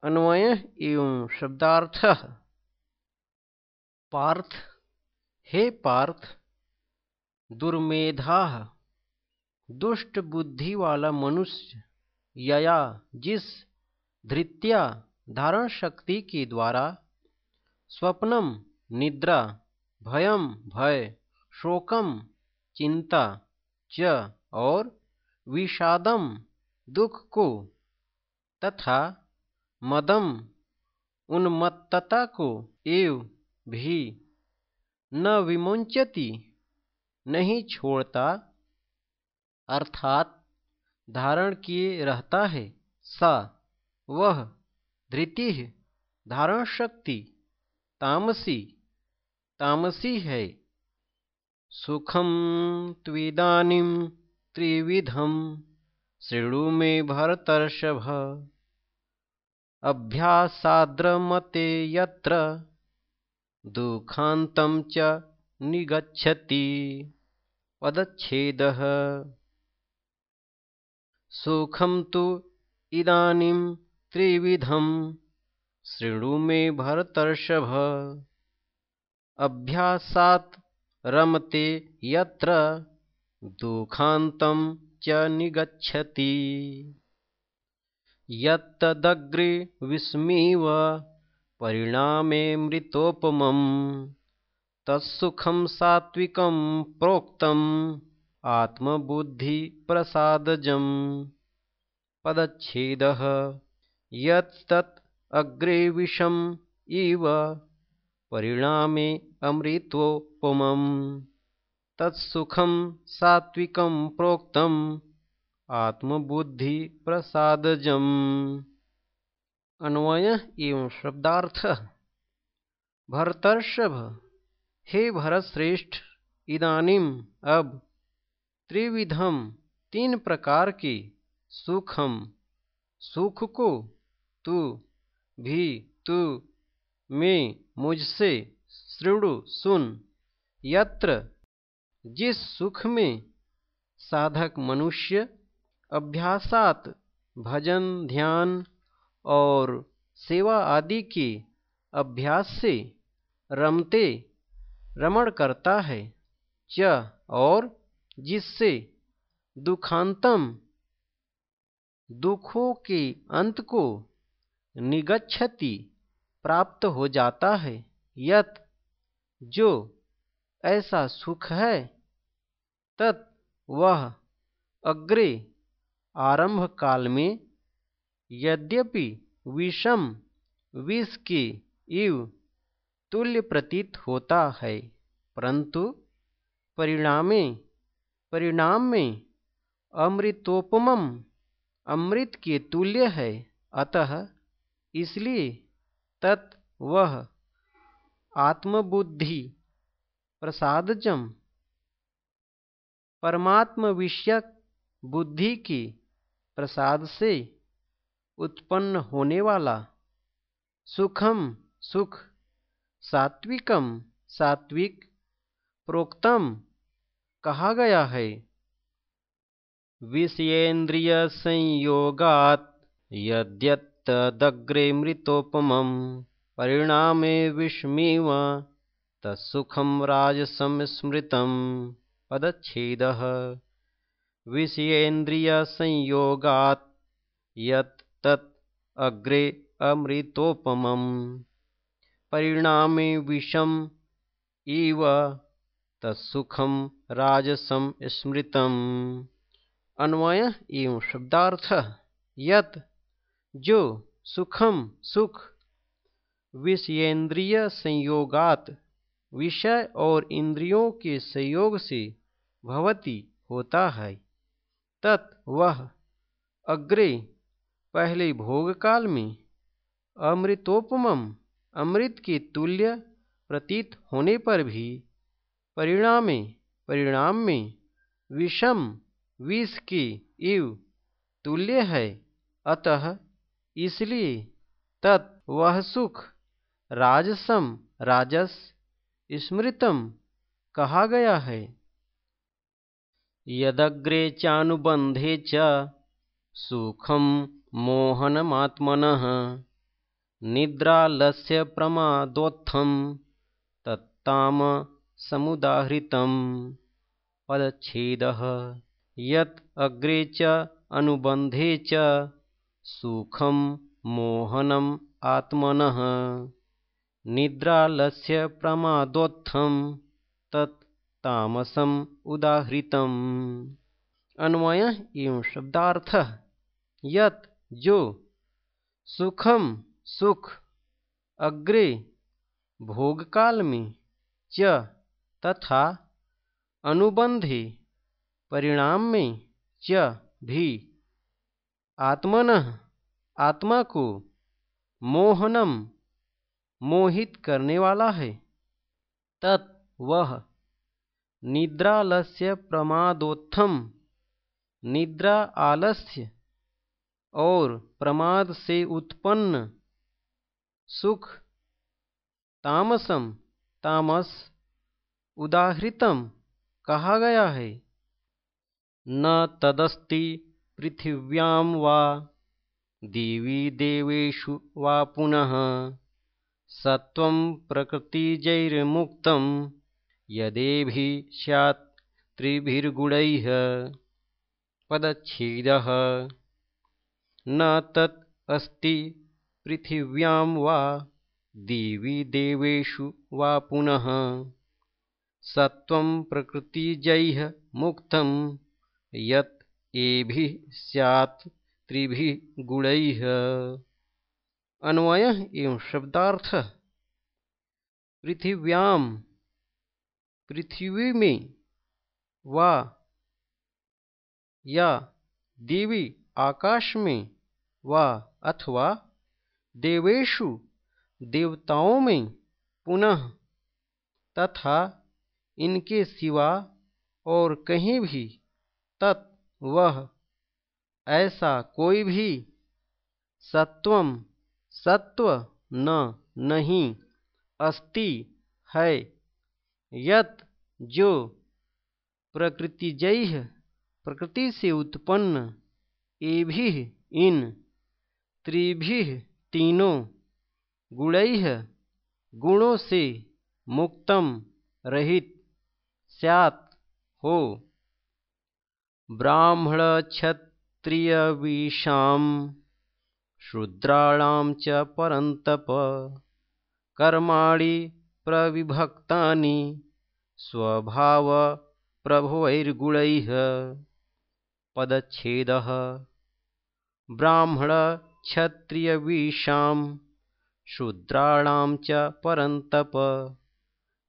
अन्वय एवं शब्दार्थ। पार्थ, हे पार्थ, दुर्मेधा। दुष्ट बुद्धि वाला मनुष्य, यया जिस धृत्या धारण शक्ति के द्वारा स्वप्नम, निद्रा, भयम, भय, शोकम, चिंता, च, और विषादम, दुख को तथा मदम, उन्मत्तता को एव भी न विमुंचति, नहीं छोड़ता अर्थात धारण किए रहता है, सा, वह, धृति धारण शक्ति तामसी तामसी है। सुखम त्विदानीं त्रिविधम शृणु मे भरतर्षभ अभ्यासाद्रमते यत्र दुःखान्तं च निगच्छति। पदच्छेदः। सुखं तु इदानीं त्रिविधं शृणु मे भरतर्षभ। अभ्यासात् रमते यत्र दुःखान्तं च निगच्छति। यत्तदग्रे विस्मीव परिणामे मृतोपमं तत्सुखं सात्विकं प्रोक्तम् आत्मबुद्धिप्रसादजम्। पदच्छेदः। यत्तत् अग्रे विषम् इव। परिणामे अमृतोपमम्। तत्सुखं सात्विकं प्रोक्तम्। आत्मबुद्धिप्रसादजम्। अन्वय एवं शब्दार्थ। भरतर्षभ। हे भरत श्रेष्ठ इदानीम अब त्रिविधम, तीन प्रकार के, सुखम सुख को तू, भी, तू, में, मुझसे श्रृणु सुन। यत्र, जिस सुख में साधक मनुष्य, अभ्यासात, भजन, ध्यान और सेवा आदि के अभ्यास से रमते, रमण करता है। च, और जिससे दुखांतम दुखों के अंत को निगच्छति प्राप्त हो जाता है, यत जो ऐसा सुख है, तत् वह अग्रे आरंभ काल में यद्यपि विषम विष के इव तुल्य प्रतीत होता है, परंतु परिणामे परिणाम में अमृतोपम, अमृत के तुल्य है। अतः इसलिए तत् वह आत्मबुद्धि प्रसादजम परमात्म विषयक बुद्धि की प्रसाद से उत्पन्न होने वाला सुखम सुख, सात्विकम सात्विक, प्रोक्तम कहा गया है। विषयेन्द्रिय संयोगात यद्यग्रे मृतोपम परिणामे विषमीव तत्सुखम राजसम स्मृतम पदछेद विषयेन्द्रिय संयोगात यत् तत् अग्रे अमृतोपम परिणामे विषम इव तत्सुखम राजसम स्मृतम। अन्वय एवं शब्दार्थ, यत, जो सुखम सुख, विषयेन्द्रिय संयोगात, विषय और इंद्रियों के संयोग से भवती होता है। तत् वह, अग्रे, पहले भोग काल में, अमृतोपम, अमृत के तुल्य प्रतीत होने पर भी, परिणामे परिणाम में विषम विष के इव तुल्य है। अतः इसलिए तत् वह सुख राजसम राजस स्मृतम कहा गया है। यदग्रे चानुबंधे च सुखम मोहनमात्मन निद्रालस्य प्रमादोत्थम तत्ताम समुदाहृतं पदच्छेदः। यत् अग्रे च अनुबन्धे च सुखं मोहनम् आत्मनः। निद्रालस्य अन्वय एवं शब्दार्थ। यत जो सुखम सुख अग्रे भोगकाल में च तथा अनुबंधे परिणाम में च भी। आत्मन आत्मा को मोहनम मोहित करने वाला है। तत् वह निद्रालस्य प्रमादोत्थम, निद्रा आलस्य और प्रमाद से उत्पन्न सुख, तामसम, तामस उदाहृतम, कहा गया है? न तदस्ति पृथिव्यां वा देवी देवेशु वा पुनः सत्वं प्रकृतिजैर्मुक्तं यदेभिः स्यात् त्रिभिर्गुणैः, पदच्छेदः। न तत् अस्ति पृथिव्यां देवी देवेषु वा पुनः। सत्वं प्रकृतिजैः मुक्तं, यत् एभिः स्यात् अन्वय एवं शब्दार्थ। पृथिव्यां पृथ्वी में वा, या, देवी आकाश में वा, अथवा देवेशु देवताओं में पुनः, तथा इनके सिवा और कहीं भी, तत् वह, ऐसा कोई भी सत्वम सत्व न, नहीं, अस्ति, है। यत जो प्रकृतिजय प्रकृति से उत्पन्न ये भी इन, त्रिभी तीनों, गुणैः गुणों से मुक्तम रहित। स्यात्। हो? ब्राह्मणक्षत्रियविषां शूद्राणां च परन्तप कर्माणि प्रविभक्तानि स्वभावप्रभुवैर्गुणैः। पदच्छेदः। ब्राह्मणक्षत्रियविषां शूद्राणां च परन्तप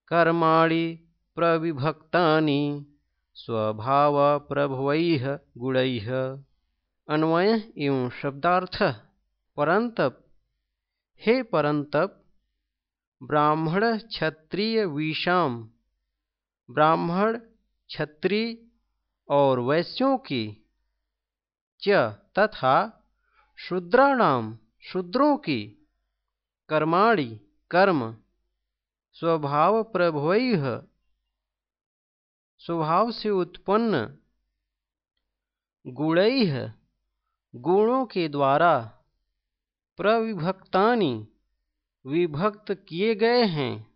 कर्माणि प्रविभक्तानि स्वभाव प्रभुवैः गुणैः। अन्वय एवं शब्दार्थ। परंतप हे परंतप ब्राह्मण क्षत्रिय विषाम ब्राह्मण क्षत्रिय और वैश्यों की च तथा शूद्राणाम शूद्रों की कर्माणि कर्म स्वभाव प्रभुवैः स्वभाव से उत्पन्न गुणैः गुणों के द्वारा प्रविभक्तानि विभक्त किए गए हैं।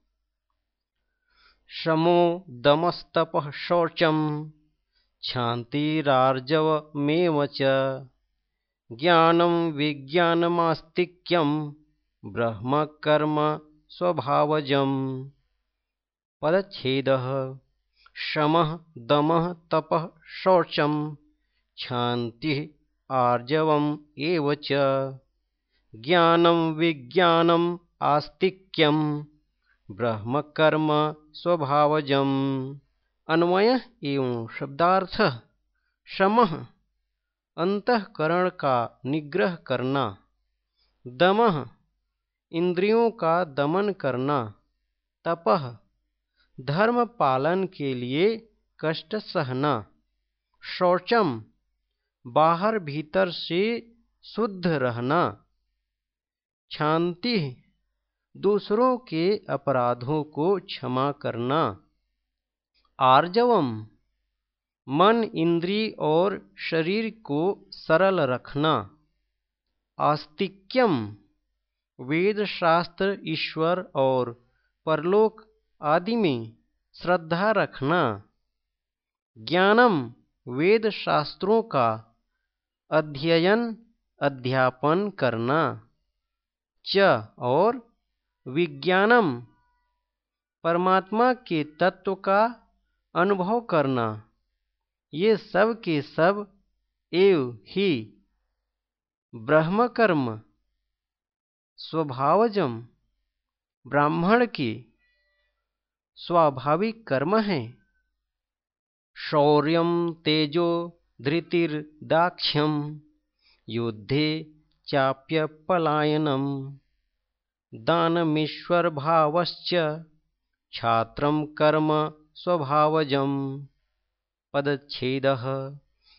शमो दमस्तप शौचम क्षांतिरार्जवमेव च। ज्ञानम विज्ञानमास्तिक्यम ब्रह्म कर्म स्वभावजम। पदच्छेदः शमः, दमः, तपः शौचम क्षान्तिः आर्जवम् एव च। ज्ञानं विज्ञानम् आस्तिक्यं, ब्रह्मकर्म अन्वय एवं शब्दार्थ। शम अंतकरण का निग्रह करना। दमः, इंद्रियों का दमन करना। तपह धर्म पालन के लिए कष्ट सहना। शौचम, बाहर भीतर से शुद्ध रहना। शांति दूसरों के अपराधों को क्षमा करना। आर्जवम, मन इंद्री और शरीर को सरल रखना। आस्तिक्यम वेद शास्त्र ईश्वर और परलोक आदि में श्रद्धा रखना। ज्ञानम वेद शास्त्रों का अध्ययन, अध्यापन करना। च, और विज्ञानम परमात्मा के तत्व का अनुभव करना। ये सब के सब एव ही ब्रह्मकर्म, स्वभावजम ब्राह्मण की स्वाभाविक कर्म है। शौर्य तेजो धृतिर्दाक्ष्यम युद्धे चाप्य पलायनम दानमीश्वर भावश्च छात्र कर्म स्वभावजम। पदछेद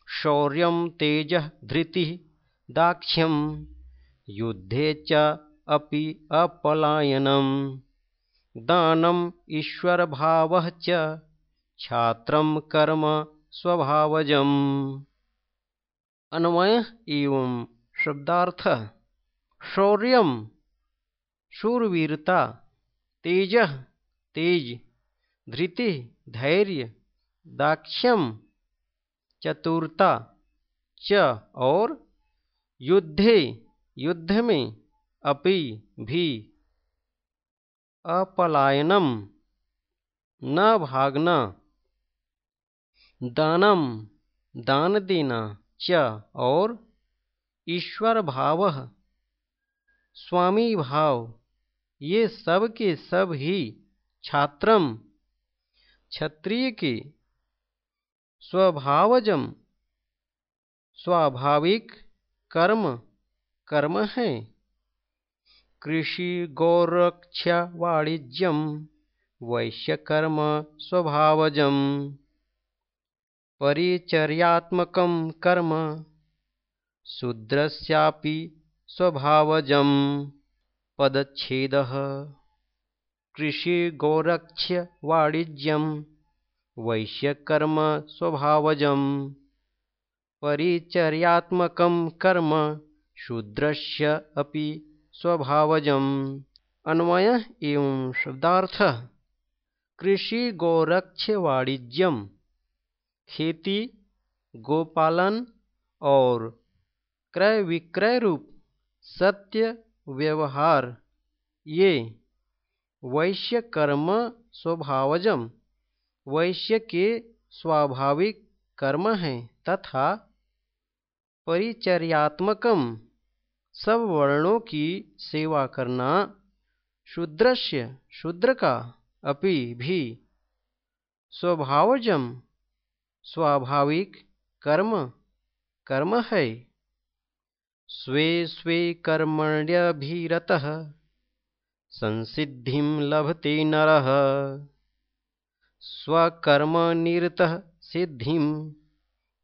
शौर्य तेज धृति दाक्ष्यम युद्धे च अपि दानम ईश्वर भाव छात्र कर्म स्वभावजम। अन्वय एवं शब्दार्थ। शौर्य, शूरवीरता, तेज तेज, धृति, धैर्य, दाक्ष्यम, चतुरता, च और, युद्धे युद्ध में अपि, भी। अपलायनम, न भागना। दानम, दान देना च और ईश्वर भाव स्वामी भाव, ये सब के सब ही छात्रम, क्षत्रिय के स्वभावजम। स्वाभाविक कर्म कर्म है। कृषिगोरक्षवाणिज्यं वैश्यकर्म स्वभावजं परिचर्यात्मकं कर्म शूद्रस्यापि स्वभावजं पदच्छेदः। कृषिगोरक्ष्यवाणिज्यं वैश्यकर्म स्वभावजं परिचर्यात्मकं कर्म शूद्रस्य अपि स्वभावजम। अन्वय एवं शब्दार्थ। कृषि गौरक्ष वाणिज्यम खेती, गोपालन और क्रय विक्रय रूप, सत्य व्यवहार। ये वैश्य कर्म स्वभावजम। वैश्य के स्वाभाविक कर्म हैं तथा परिचर्यात्मकम। सब वर्णों की सेवा करना शूद्रस्य शूद्र का अपि भी। स्वभावजम, स्वाभाविक कर्म कर्म है। स्वे स्वे कर्मण्यभिरतः, संसिद्धिं लभते नरः। स्वकर्मनिरतः सिद्धिं,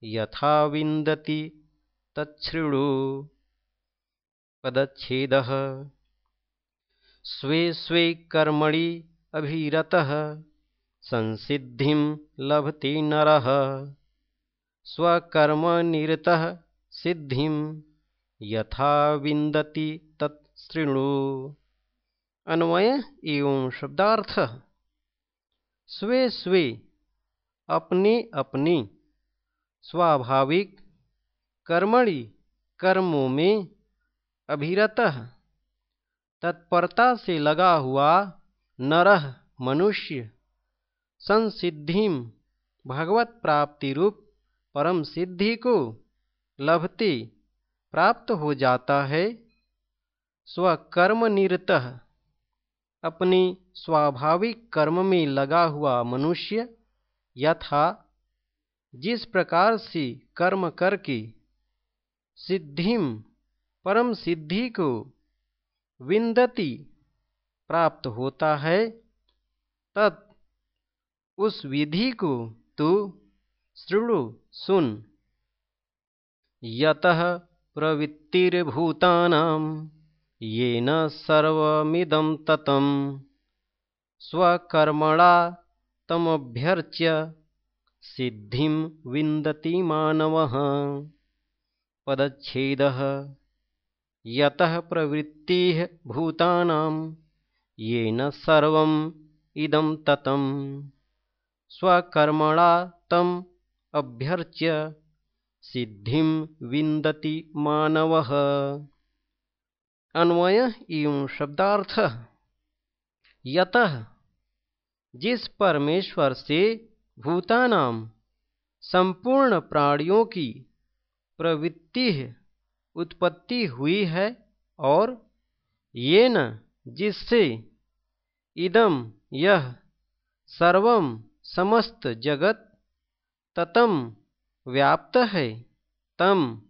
यथा विन्दति तच्छृणु। पदच्छेदः। स्वे स्वे कर्मणि अभिरतः, संसिद्धिं लभते नरः। स्वकर्मनिरतः सिद्धिं, यथा विन्दति तत्शृणु अन्वय एवं शब्दार्थ। स्वे स्वे, अपने अपनी, स्वाभाविक कर्मणि कर्मों में अभिरत, तत्परता से लगा हुआ नरह मनुष्य, संसिद्धि भगवत प्राप्ति रूप परम सिद्धि को लभते प्राप्त हो जाता है स्वकर्म निरत अपनी स्वाभाविक कर्म में लगा हुआ मनुष्य यथा, जिस प्रकार से कर्म करके सिद्धिम परम सिद्धि को विंदति प्राप्त होता है, तत् उस विधि को तू श्रृणु सुन। यतः प्रवृत्तिर्भूतानां येन स्वकर्मणा तमभ्यर्च्य सिद्धिं विन्दति मानवः। पदच्छेदः यतः प्रवृत्तिः भूतानां येन सर्वम् इदं ततं स्वकर्मणा तम् अभ्यर्च्य सिद्धिं विन्दति मानवः। अन्वय एवं शब्दार्थ। यतः जिस परमेश्वर से भूतानाम संपूर्ण प्राणियों की प्रवृत्ति उत्पत्ति हुई है और ये न जिससे इदम यह सर्वम समस्त जगत ततम व्याप्त है, तम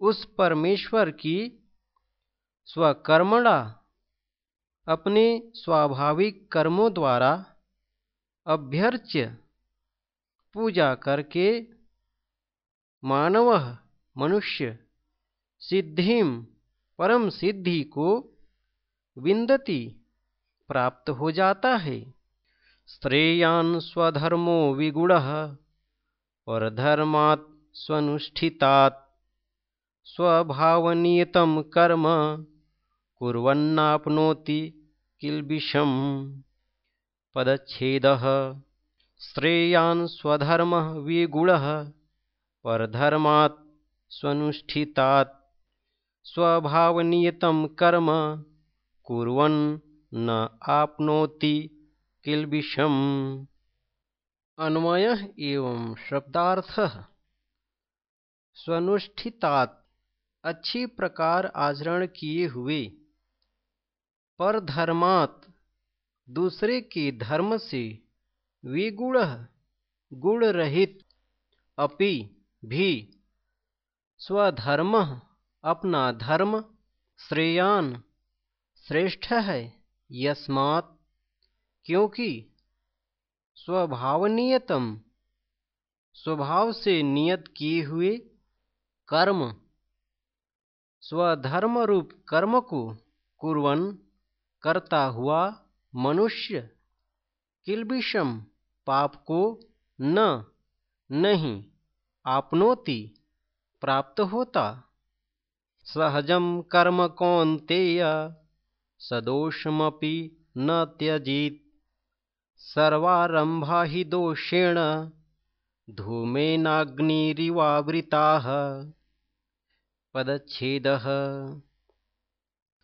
उस परमेश्वर की स्वकर्मणा अपने स्वाभाविक कर्मों द्वारा अभ्यर्च्य पूजा करके मानव मनुष्य सिद्धिम परम सिद्धि को विंदती प्राप्त हो जाता है। श्रेयान स्वधर्मो विगुण और धर्मात् स्वनुष्ठितात, स्वभावनीयत कर्म कुर्वन्नाप्नोति किल्बिषम। पदछेद श्रेयान स्वधर्म विगुण, परधर्मात् स्वनुष्ठितात। स्वभावनियत कर्म कुर्वन् न आपनोति किल्बिषम। अन्वय एवं शब्दार्थ। स्वनुष्ठितात अच्छी प्रकार आचरण किए हुए। पर धर्मात दूसरे के धर्म से विगुण गुण रहित अपि भी स्वधर्म अपना धर्म श्रेयान श्रेष्ठ है यस्मात्, क्योंकि स्वभावनीयतम, स्वभाव से नियत किए हुए कर्म, स्वधर्म रूप कर्म को कुर्वन करता हुआ मनुष्य किलबिषम पाप को न, नहीं, आपनोति प्राप्त होता। सहजं कर्म कौन्तेय सदोषमपि न त्यजेत्। सर्वारम्भा हि दोषेण धूमेनाग्निरिवावृताः। पदच्छेदः।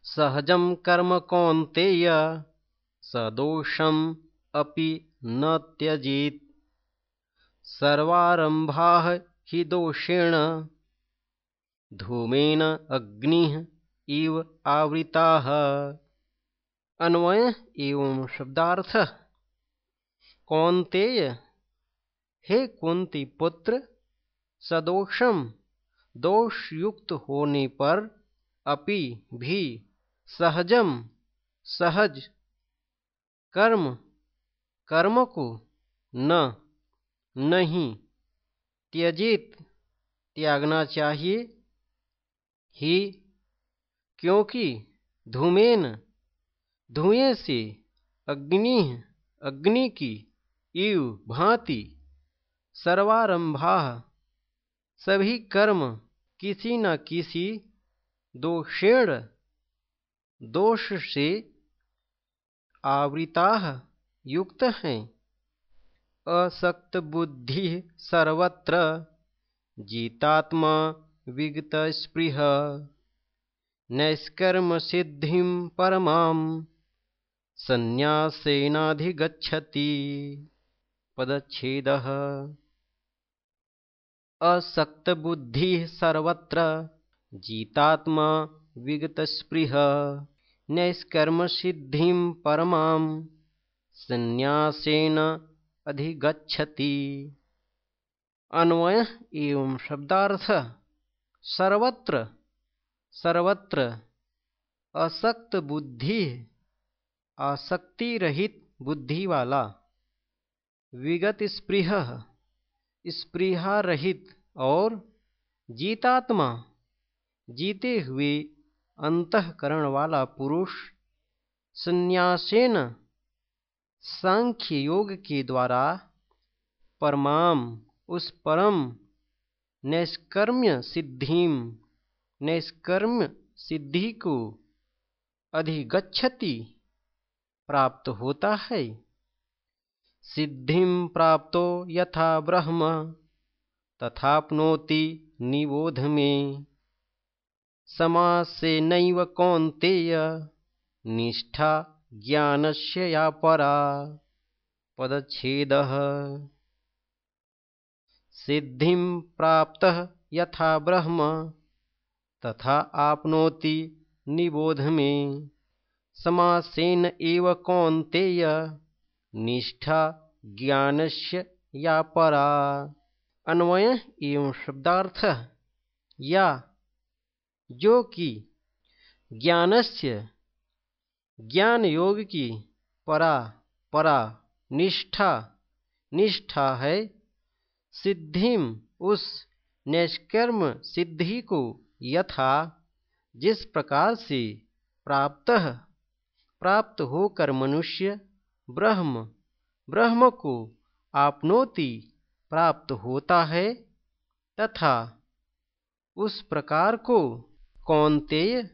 सहजं कर्म कौन्तेय सदोषम् अपि न त्यजेत्। दोषेण धूमेन अग्निः इव आवृताः। अन्वय एवं शब्दार्थ। कौंतेय हे कुंती पुत्र सदोषम दोषयुक्त होने पर अपि भी सहजम सहज कर्म कर्म को न, नहीं, त्यजित, त्यागना चाहिए। ही, क्योंकि धूमेन धुएँ से अग्नि अग्नि की इव भांति, सर्वारंभा, सभी कर्म किसी न किसी दोषेण, दोष से आवृता युक्त हैं। असक्त बुद्धि सर्वत्र, जीतात्मा विगत स्पृह। नैष्कर्म सिद्धि परमा। संन्यासेनाधिगछति पदछेद असक्त बुद्धि सर्वत्र। जीतात्मा विगत स्पृह। नैष्कर्म सिद्धि परमा। संन्यासेन अधिगछति अन्वय एवं शब्दार्थ। सर्वत्र सर्वत्र असक्त बुद्धि, आसक्ति रहित बुद्धि वाला, विगत स्पृह, स्पृहा रहित और जीतात्मा, जीते हुए अंतकरण वाला पुरुष, संन्यासेन सांख्य योग के द्वारा परमाम, उस परम नैष्कर्म्य सिद्धिम नैष्कर्म्य सिद्धि को अधिगछति प्राप्त होता है। सिद्धिम प्राप्तो यथा ब्रह्म, तथापनोति निबोध में। समाज से नैव कौन्तेय, निष्ठा ज्ञानस्य या परा पदच्छेदः सिद्धिं प्राप्तः यथा ब्रह्म। तथा आपनोति निबोध में। समासेन एव कौन्तेय, निष्ठा ज्ञानस्य या परा। अन्वय एवं शब्दार्थ। या, जो कि ज्ञानस्य ज्ञान योग की परा परा, निष्ठा निष्ठा है सिद्धिम उस निष्कर्म सिद्धि को यथा, जिस प्रकार से प्राप्त प्राप्त होकर मनुष्य ब्रह्म ब्रह्म को आपनोति प्राप्त होता है, तथा उस प्रकार को कौनतेय,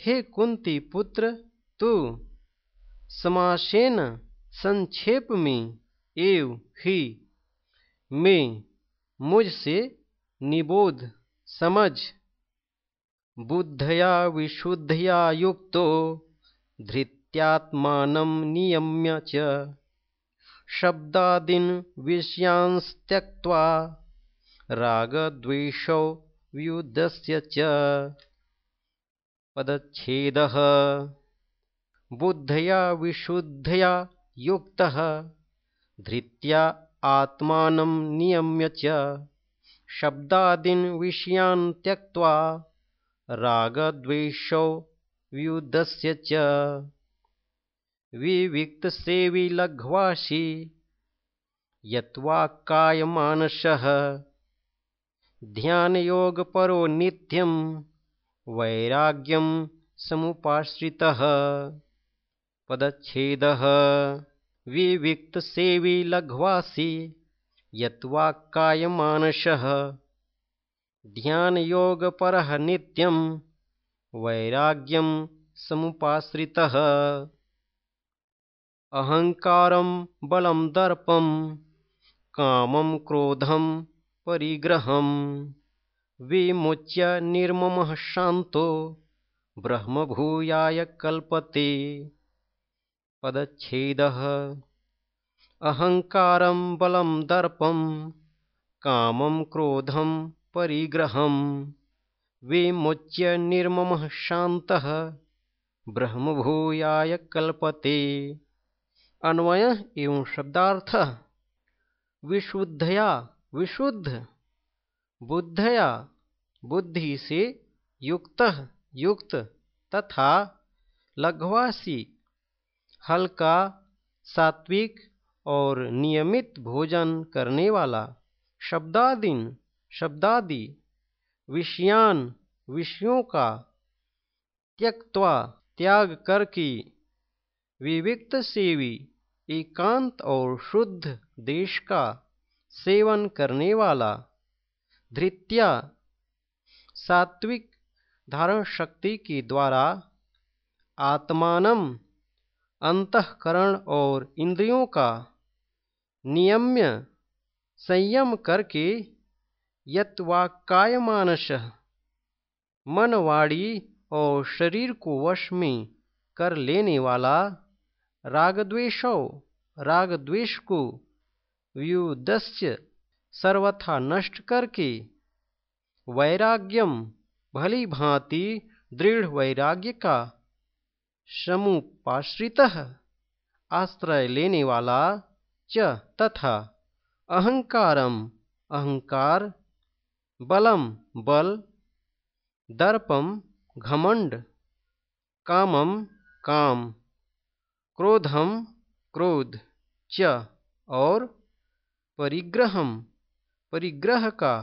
हे कुंती पुत्र, तू समासेन संक्षेप में एव ही में मुझसे निबोध समझ। बुद्धया विशुद्धया युक्तो, धृत्यात्मान नियम्य च। शब्दादीन विषयांस्त्यक्त्वा, रागद्वेषौ पदच्छेदः। बुद्धया विशुद्धया युक्तः, धृत्या आत्मानं नियम्य च शब्दादीन् विषयान् त्यक्त्वा रागद्वेषौ व्युदस्य च। विविक्तसेविलघ्वासि यत्वाक्कायमानसः ध्यानयोगपरो नित्यं वैराग्यं समुपाश्रितः। पदच्छेदः विविक्तसेवी लघ्वासी यत्वाक्कायमानसः ध्यानयोगपरः नित्यं वैराग्यं समुपाश्रितः। अहङ्कारं बलं दर्पं कामं क्रोधं परिग्रहं। विमुच्य निर्ममः शान्तो ब्रह्मभूयाय कल्पते पदच्छेदः। अहङ्कारं बलं दर्पं, कामं क्रोधं परिग्रहं। विमुच्य निर्ममः शान्तः, ब्रह्मभूयाय कल्पते। अन्वय एवं शब्दार्थ। विशुद्धया विशुद्ध। बुद्धया बुद्धि से युक्त युक्त। तथा लघ्वासी हल्का सात्विक और नियमित भोजन करने वाला शब्दादीन, शब्दादि, विषयान, विषयों का त्यक्वा त्याग करके विविक्त सेवी, एकांत और शुद्ध देश का सेवन करने वाला धृत्या सात्विक धारण शक्ति के द्वारा आत्मान अंतकरण और इंद्रियों का नियम्य संयम करके मानस मनवाड़ी और शरीर को वश में कर लेने वाला रागद्वेषौ रागद्वेष को व्युदस्य सर्वथा नष्ट करके वैराग्यम भली भांति दृढ़ वैराग्य का समुपाश्रित आश्रय लेने वाला च तथा। अहंकारम, अहंकार, बलम, बल, दर्पम, घमंड, कामम, काम, क्रोधम, क्रोध, च, और परिग्रहम, परिग्रह का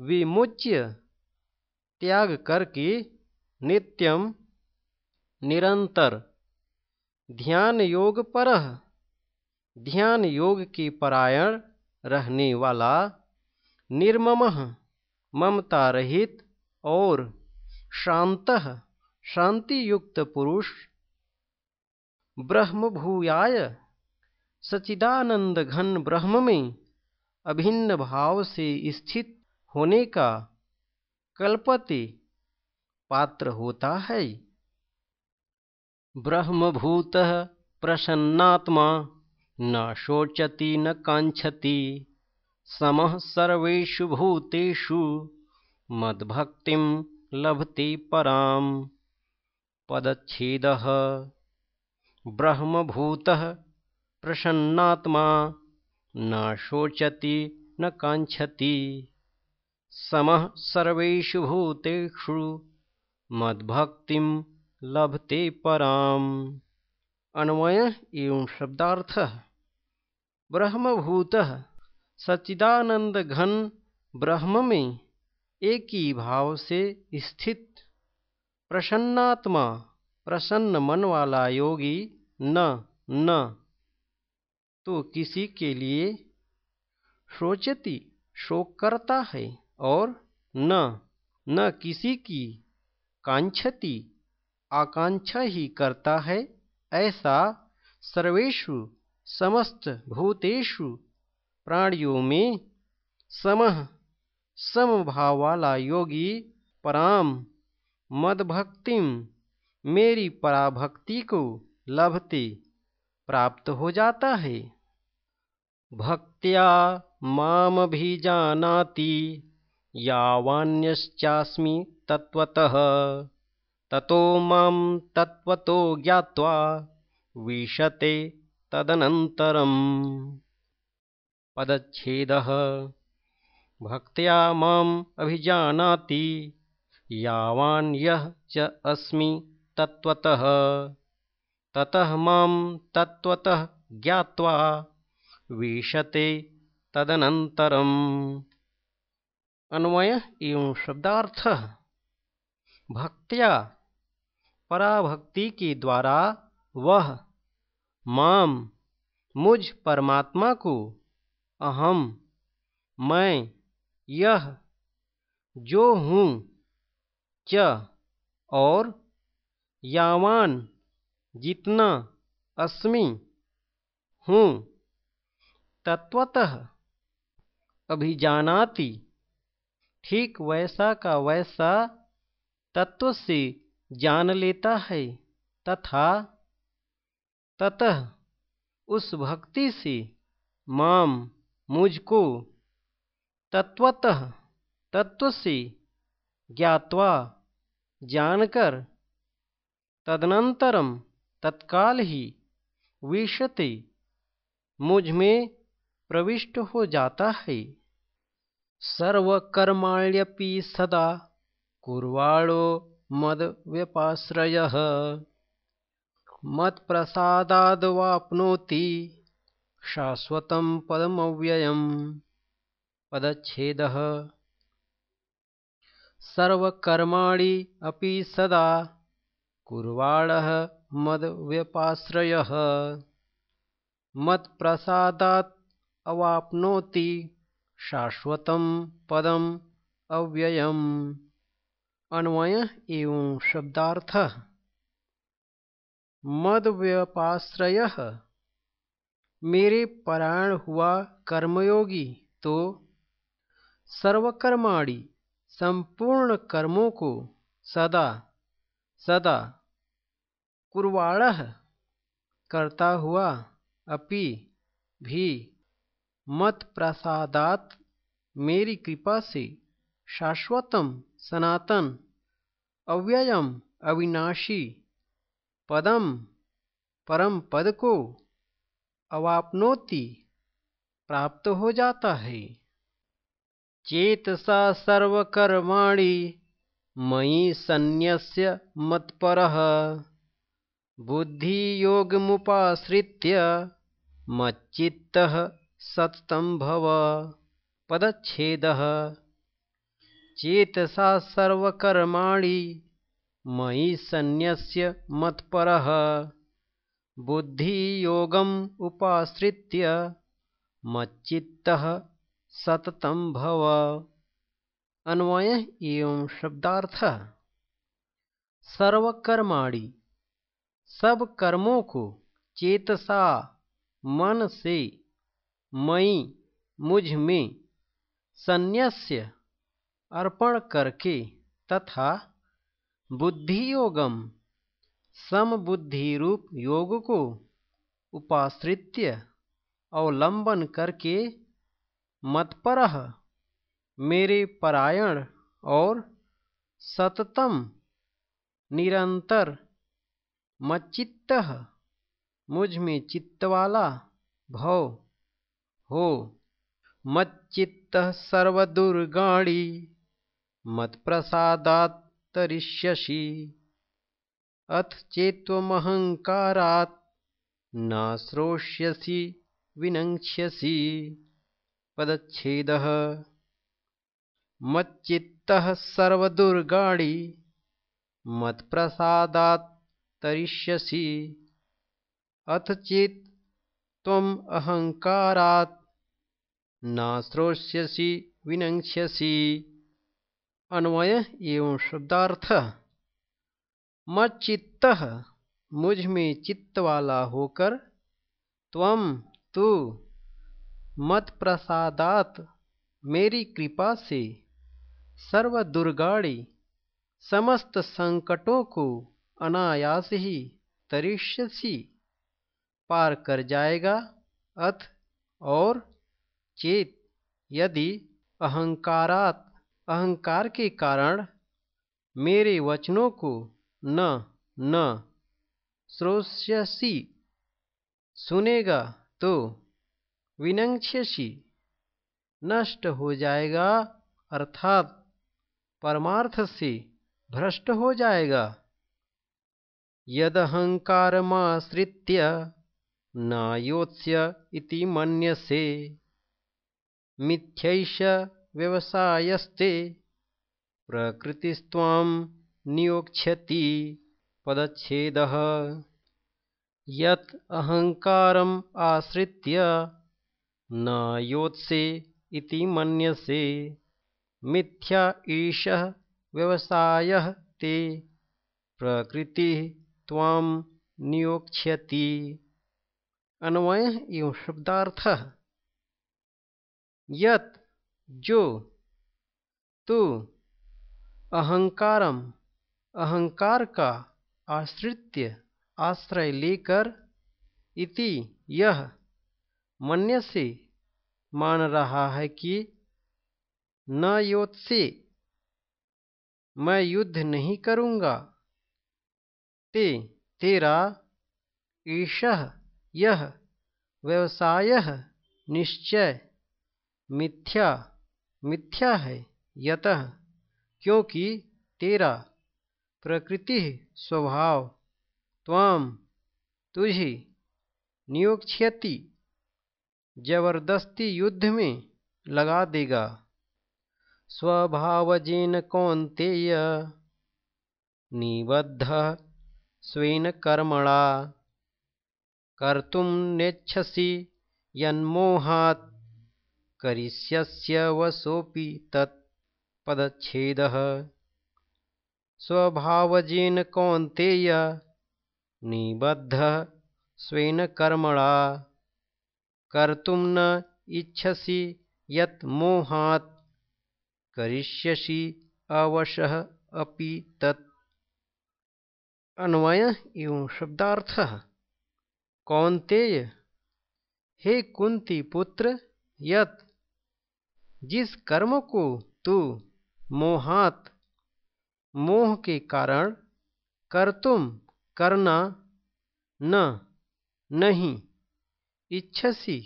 विमुच्य त्याग करके नित्यम निरंतर। ध्यान योग पर ध्यान योग के परायण रहने वाला निर्मम, ममता रहित और शांत शांति युक्त पुरुष। ब्रह्म भूयाय सचिदानंद घन ब्रह्म में अभिन्न भाव से स्थित होने का कल्पते पात्र होता है। ब्रह्मभूत प्रसन्नात्मा न शोचति न कांक्षति। समः सर्वेषु भूतेषु मद्भक्तिं लभते पराम। पदच्छेदः। ब्रह्मभूतः प्रसन्नात्मा न शोचति न कांक्षति। समः सर्वेषु भूतेषु मद्भक्तिं लभते पराम। अन्वय एवं शब्दार्थ। ब्रह्मभूत। सच्चिदानंद घन ब्रह्म में एक ही भाव से स्थित। प्रसन्नात्मा, प्रसन्न मन वाला योगी, न न। तो किसी के लिए सोचती शोक करता है और न न किसी की कांक्षति आकांक्षा ही करता है, ऐसा सर्वेशु समस्त भूतेषु प्राणियों में समह समभाव वाला योगी पराम मदभक्तिम मेरी पराभक्ति को लभते प्राप्त हो जाता है। भक्त्या माम भी जानाति, यावान्यश्चास्मि तत्वतः ततो माम तत्वतो ज्ञात्वा विशते तदनन्तरम्। पदच्छेदः। भक्त्या माम अभिजानाति यावान् यः च अस्मि तत्वतः ततः मां तत्वतः ज्ञात्वा विशते तदनन्तरम्। अन्वय एवं शब्दार्थ भक्त्या। पराभक्ति के द्वारा वह, माम, मुझ परमात्मा को, अहम, मैं, यह, जो हूँ, च, और, यावान, जितना, अस्मि, हूँ। तत्वतः अभिजानाति, ठीक वैसा का वैसा तत्व से जान लेता है तथा ततः उस भक्ति से माम मुझको तत्वतः तत्व से ज्ञात्वा जानकर तदनंतरम तत्काल ही विशते मुझमें प्रविष्ट हो जाता है। सर्वकर्माण्यपि सदा कुर्वाणो मद्व्यपाश्रयः। मत्प्रसादाद्वाप्नोति शाश्वतं पदमव्ययम्। पदच्छेदः। सर्वकर्माणि अपि सदा कुर्वाणः मद्व्यपाश्रयः। मत्प्रसादात् अवाप्नोति शाश्वतं पदम अव्ययम् अन्वय एवं शब्दार्थ। मद मेरे परायण हुआ कर्मयोगी तो सर्वकर्माणी संपूर्ण कर्मों को सदा सदा कुर्वाण करता हुआ अपि भी मत प्रसादात मेरी कृपा से शाश्वतम सनातन अव्ययम अविनाशी। पदम परम पद को अवापनोति। प्राप्त हो जाता है। चेतसा सर्वकर्माणि मयि संन्यस्य मत्परः। बुद्धियोगमुपाश्रित्य मच्चित्तः सततं भव पदच्छेदः। चेतसा सर्वकर्माणि, मयि सन्न्यस्य मत्परः। बुद्धियोगम् उपाश्रित्य मच्चित्तः सततं भव। अन्वय एवं शब्दार्थ। सर्वकर्माणि, सब कर्मों को चेतसा मन से मई मुझमें संन्यास्य अर्पण करके तथा बुद्धि योगम समबुद्धि रूप योग को उपाश्रित्य अवलंबन करके मतपर मेरे परायण और सततम निरंतर मच्चित्त मुझमें चित्त वाला भव हो। मच्चित्त सर्वदुर्गाणी मत्प्रसादात् तरिष्यसि अथ चेत्त्वमहङ्कारात् न श्रोष्यसि विनङ्क्ष्यसि। पदच्छेदः। मच्चित्तः सर्वदुर्गाणि मत्प्रसादात् तरिष्यसि अथ चेत् त्वम् अहङ्कारात् न श्रोष्यसि विनङ्क्ष्यसि। अन्वय एवं शब्दार्थ। मच्चित्त, मुझमें चित्त वाला होकर त्वम तू मत प्रसादात मेरी कृपा से सर्व दुर्गाड़ी समस्त संकटों को अनायास ही तरिष्यसी पार कर जाएगा, अथ और चेत यदि अहंकारात अहंकार के कारण मेरे वचनों को न न श्रोष्यसी। सुनेगा तो विनंक्षसी नष्ट हो जाएगा, अर्थात परमार्थ से भ्रष्ट हो जाएगा। यदहंकारमाश्रित्य नायोत्स्य इति मन्यसे। मिथ्यैष व्यवसायस्ते प्रकृतिस्त्वां नियोक्ष्यति पदच्छेदः। यत् अहङ्कारम् आश्रित्य न योत्से इति मिथ्या ईशः व्यवसायः ते प्रकृतिः त्वां नियोक्ष्यति। अन्वय एवं शब्दार्थः। यत जो, तू, अहंकारम, अहंकार का आश्रित्य आश्रय लेकर इति यह मन्य से मान रहा है कि न योत्से मैं युद्ध नहीं करूँगा। ते, तेरा, ईश, यह, व्यवसाय, निश्चय, मिथ्या मिथ्या है, यतः, क्योंकि तेरा प्रकृति स्वभाव त्वाम तुझे नियोक्षति ज़बरदस्ती युद्ध में लगा देगा। स्वभावजेन कौन्तेय, निबद्ध स्वेन कर्मणा, कर्तुं नेच्छसि यन्मोहात् करिष्यस्य वशोऽपि तत्पदच्छेदः स्वभावजेन कौन्तेय निबद्ध स्वेन कर्मणा। कर्तुं न इच्छसि यत् मोहात्। करिष्यसि अवशः अपि तत्। अन्वय एवं शब्दार्थ। कौन्तेय, हे कुंती पुत्र, यत जिस कर्म को तू मोहात, मोह के कारण कर तुम करना न, नहीं, इच्छसी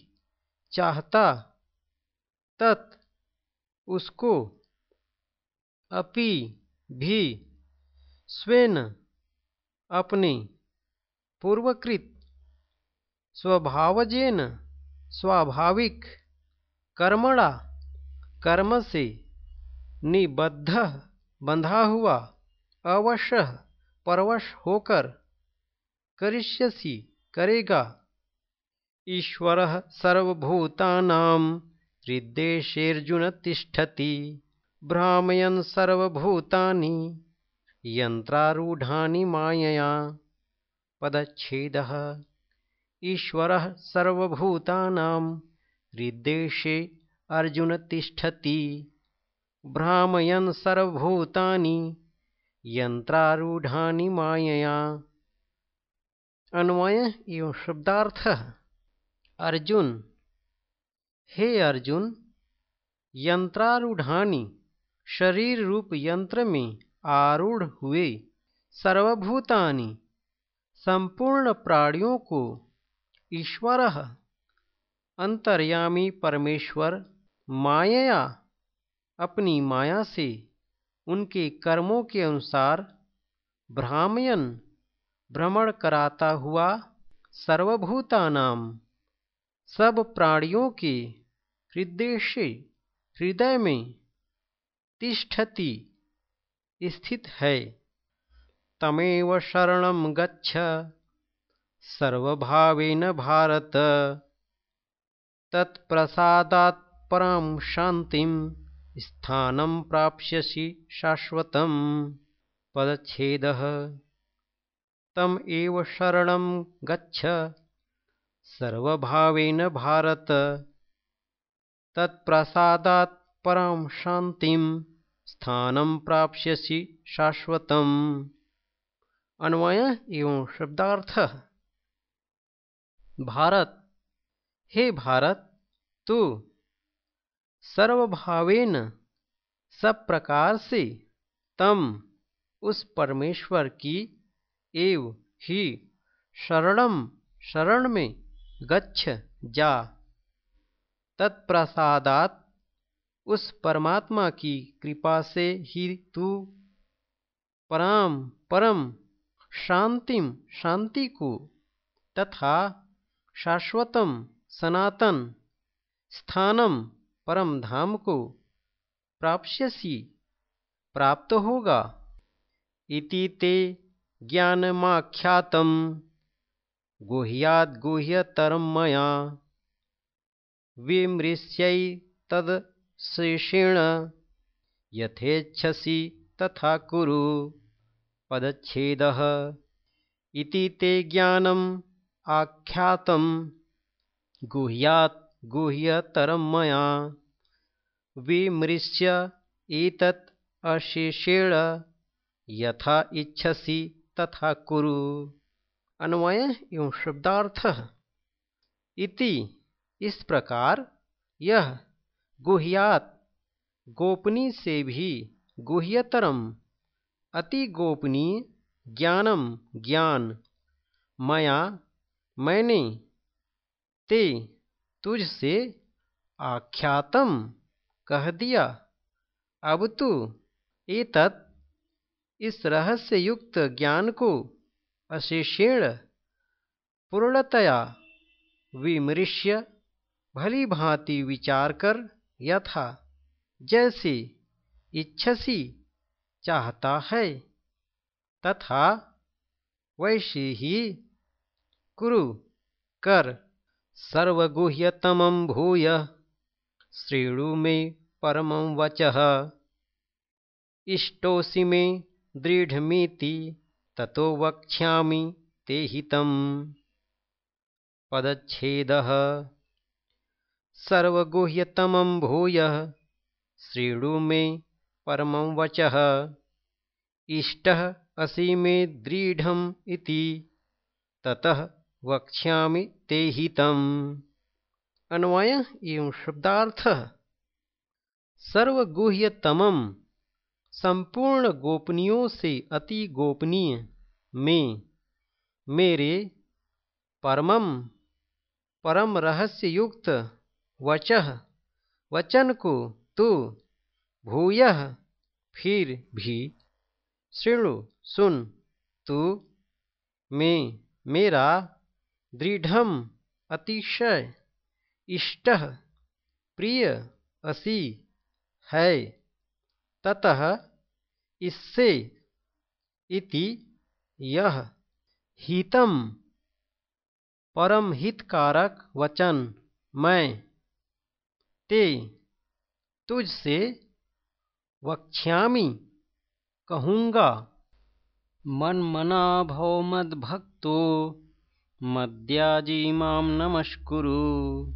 चाहता तत् उसको अपि भी स्वेन अपने पूर्वकृत स्वभावजेन स्वाभाविक कर्मणा कर्म से निबद्ध बंधा हुआ, अवश्य परवश होकर करिष्यसि करेगा। ईश्वर सर्वभूतानां हृद्देशेऽर्जुन तिष्ठति भ्रामयन् सर्वभूतानि, यन्त्रारूढानि मायया। पदच्छेदः। ईश्वरः अर्जुन तिष्ठति। भ्रामयन् सर्वभूतानि यंत्रारूढ़ानि मायया। अन्वय एवं शब्दार्थ। अर्जुन, हे अर्जुन यंत्रारूढ़ानि शरीर रूप यंत्र में आरूढ़ हुए। सर्वभूतानि, संपूर्ण प्राणियों को ईश्वर, अंतर्यामी परमेश्वर माया अपनी माया से उनके कर्मों के अनुसार भ्रामयन भ्रमण कराता हुआ सर्वभूतानाम, सब प्राणियों के हृदय हृदय में तिष्ठति स्थित है। तमेव शरण गच्छ, सर्वभावेन भारत, तत्प्रसादात् परां शान्तिं स्थानं प्राप्स्यसि शाश्वतं पदच्छेदः। तम एव शरणं गच्छ। सर्वभावेन भारत। तत्प्रसादात् परां शान्तिं स्थानं प्राप्स्यसि शाश्वतम्। अन्वय एवं शब्दार्थ। भारत। हे भारत, तू सर्वभावेन सब प्रकार से तम उस परमेश्वर की एव ही शरणम शरण में गच्छ जा। तत्प्रसादात उस परमात्मा की कृपा से ही तू पराम परम शांतिम शांति को तथा शाश्वतम सनातन स्थानम परम धाम को प्राप्स्यसि, प्राप्त होगा। इति ते ज्ञानमाख्यातम। गुह्याद गुह्यतरम मया। विमृश्यै तदशेषेण यथेच्छसि तथा कुरु। पदच्छेदः। इति ते ज्ञानम् आख्यातं गुह्यात् गुह्यतरं मया। विमृश्य एतत् अशेषेण। यथा इच्छसि तथा कुरु। अन्वय एवं शब्दार्थ। इति। इस प्रकार यह गुह्यात गोपनीय से भी गुह्यतरम, अति गोपनीय ज्ञानम ज्ञान। मया, मैंने, ते तुझसे आख्यातम कह दिया। अब तू एतत् इस रहस्य युक्त ज्ञान को अशेषेण पूर्णतया विमृश्य, भली भांति विचार कर यथा, जैसे इच्छसी चाहता है। तथा वैसे ही कुरु कर सर्वगुह्यतमं भूय। श्रेणु मे परमं वचः। इष्टोऽसि मे दृढमिति ततो वक्ष्यामि ते हितम्। पदच्छेदः। सर्वगुह्यतमं भूयः। शृणु मे परमं वचः। इष्टः असि मे दृढम् इति ततः वक्ष्यामि ते हितम्। अन्वय एवं शब्दार्थ। सर्वगुह्यतमम। संपूर्ण गोपनीयों से अति गोपनीय। में। मेरे। परमम। परम रहस्य युक्त वचह वचन को तू। भूय। फिर भी। श्रृणु। सुन। तू। में। मेरा। दृढ़ अतिशय इष्ट प्रिय असी है। ततः इससे इति यह हितम। परम हितकारक वचन मैं। ते तुझसे वक्ष्यामि, कहूँगा मन मना भव मद्याजी माम नमस्कुरु।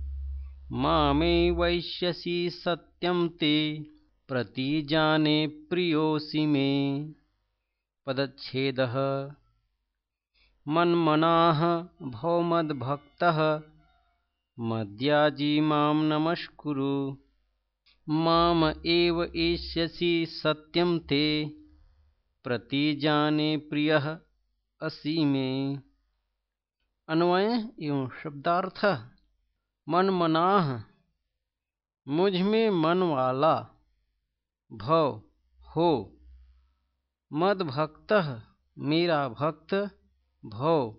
मामे वैश्यसि सत्यम ते प्रतिजाने प्रियोऽसि मे। पदच्छेदः। मन्मनाः भवमद्भक्तः मद्याजी मां नमस्कुरु। माम एव एष्यसि सत्यं ते प्रतिजाने प्रियः असि में अन्वय एवं शब्दार्थ, मन मनाह, मुझमें मन वाला, भव, हो, मद भक्त, मेरा भक्त, भव,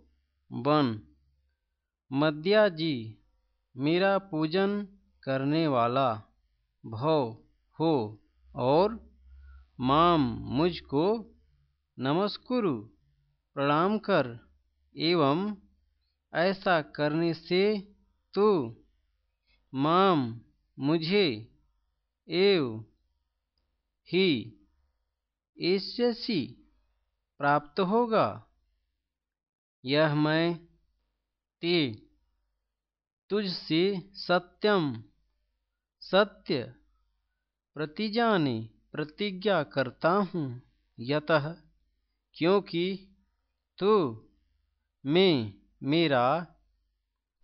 बन, मद्या जी, मेरा पूजन करने वाला, भव, हो, और माम मुझको नमस्कुरु, प्रणाम कर, एवं ऐसा करने से तू माम मुझे एव ही एष्यसि प्राप्त होगा। यह मैं ते तुझसे सत्यम, सत्य प्रतिजाने प्रतिज्ञा करता हूँ। यतः क्योंकि तू मैं मेरा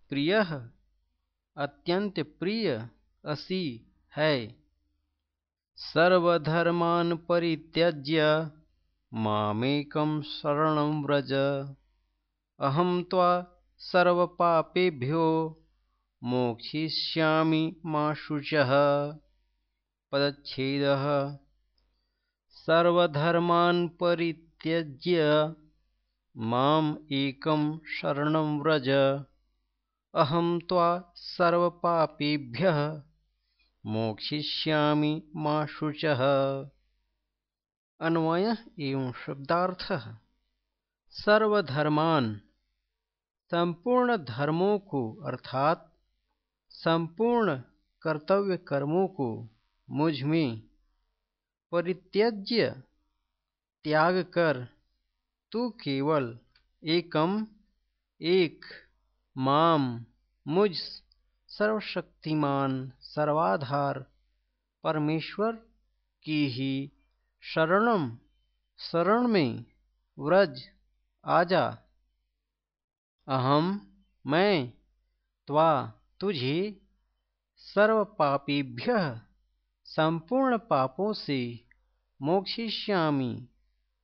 प्रिय अत्यंत प्रिय असी है। सर्वधर्मान् परित्यज्य मामेकं शरणं व्रज। अहं त्वा सर्वपापेभ्यो मोक्षयिष्यामि मा शुचः। पदच्छेदः। सर्वधर्मान् परित्यज्य माम् शरणं व्रज। अहं त्वा सर्वपापेभ्यः मोक्षिष्यामि माँ शुच। अन्वय एवं शब्दार्थ। सर्वधर्मान संपूर्ण धर्मों को अर्थात संपूर्ण कर्तव्य कर्मों को मुझमें परित्यज्य त्याग कर तू केवल एकम, एक, माम, मुझ, सर्वशक्तिमान, सर्वाधार, परमेश्वर की ही शरणम, शरण में व्रज आजा। अहम, मैं, त्वा, तुझे सर्व पापीभ्य संपूर्ण पापों से मोक्षिष्यामी,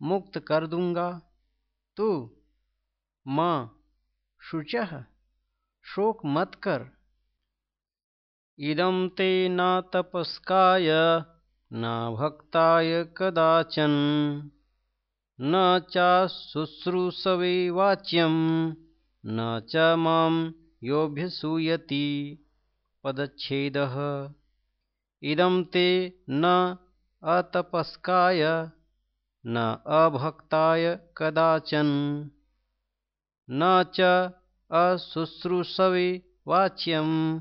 मुक्त कर दूँगा। तू माँ शुच। शोक मत कर इदं ते न तपस्काय न भक्ताय कदाचन न च शुश्रूषवे वाच्यं न च मां योऽभ्यसूयति पदच्छेदः। इदं ते न अतपस्काय न अभक्ताय कदाचन। न च अशुश्रूषवे वाच्यं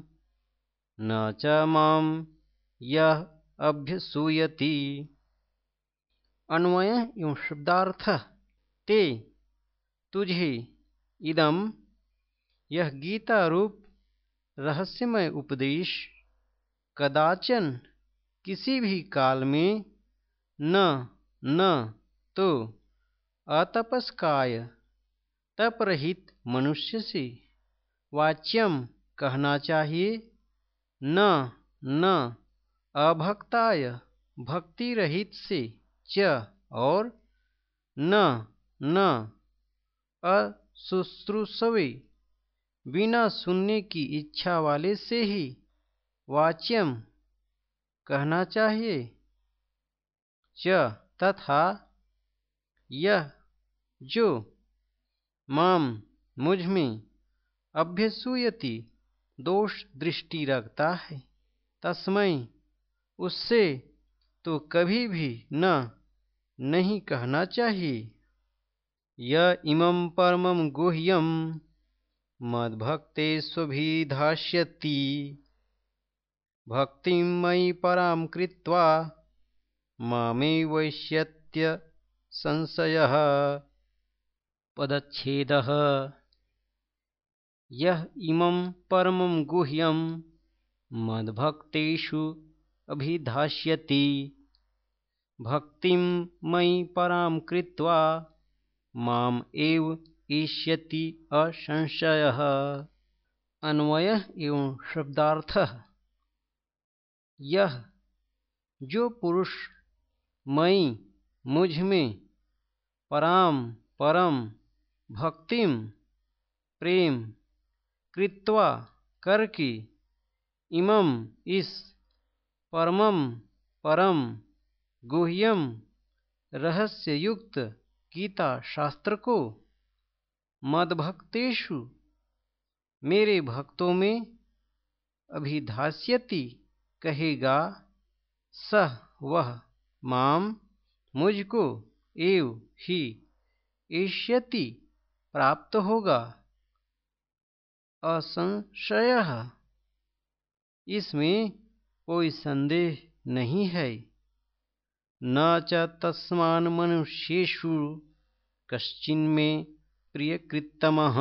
न च माँ यः अभ्यसूयति। अन्वय एवं शब्दार्थ ते तुझे इदम यह गीता रूप रहस्यमय उपदेश, कदाचन किसी भी काल में न न तो अतपस्काय, तपरहित मनुष्य से वाच्यम कहना चाहिए। न न, अभक्ताय भक्ति रहित से च और न न, अशुश्रूषवे, बिना सुनने की इच्छा वाले से ही वाच्यम कहना चाहिए। च तथा यह जो माम मुझमें अभ्यसूयति दोष दृष्टि रखता है तस्मय उससे तो कभी भी न, नहीं कहना चाहिए। य इमं परमं गुह्यं मद्भक्ते स्वभिधास्यति भक्तिं मयि परां कृत्वा मामे वैश्यत्य संशयः। पदच्छेदः। यः इमं परमं गुह्यं मद्भक्तेषु अभिधास्यति। भक्तिं मयि परां कृत्वा माम एव ईष्यति असंशयः। अन्वय एवं शब्दार्थ। यह जो पुरुष मई, मुझमें पराम, परम, भक्तिम, प्रेम, कृत्वा करके इमम इस परमम परम गुह्यम रहस्ययुक्त, गीता शास्त्र को, मदभक्तेषु, मेरे भक्तों में, अभिधास्यति, कहेगा, सह वह। माम मुझको एव ही ईष्यति प्राप्त होगा। असंशय। इसमें कोई संदेह नहीं है। न च तस्मान मनुष्येषु कश्चिन्मे प्रियकृत्तमः।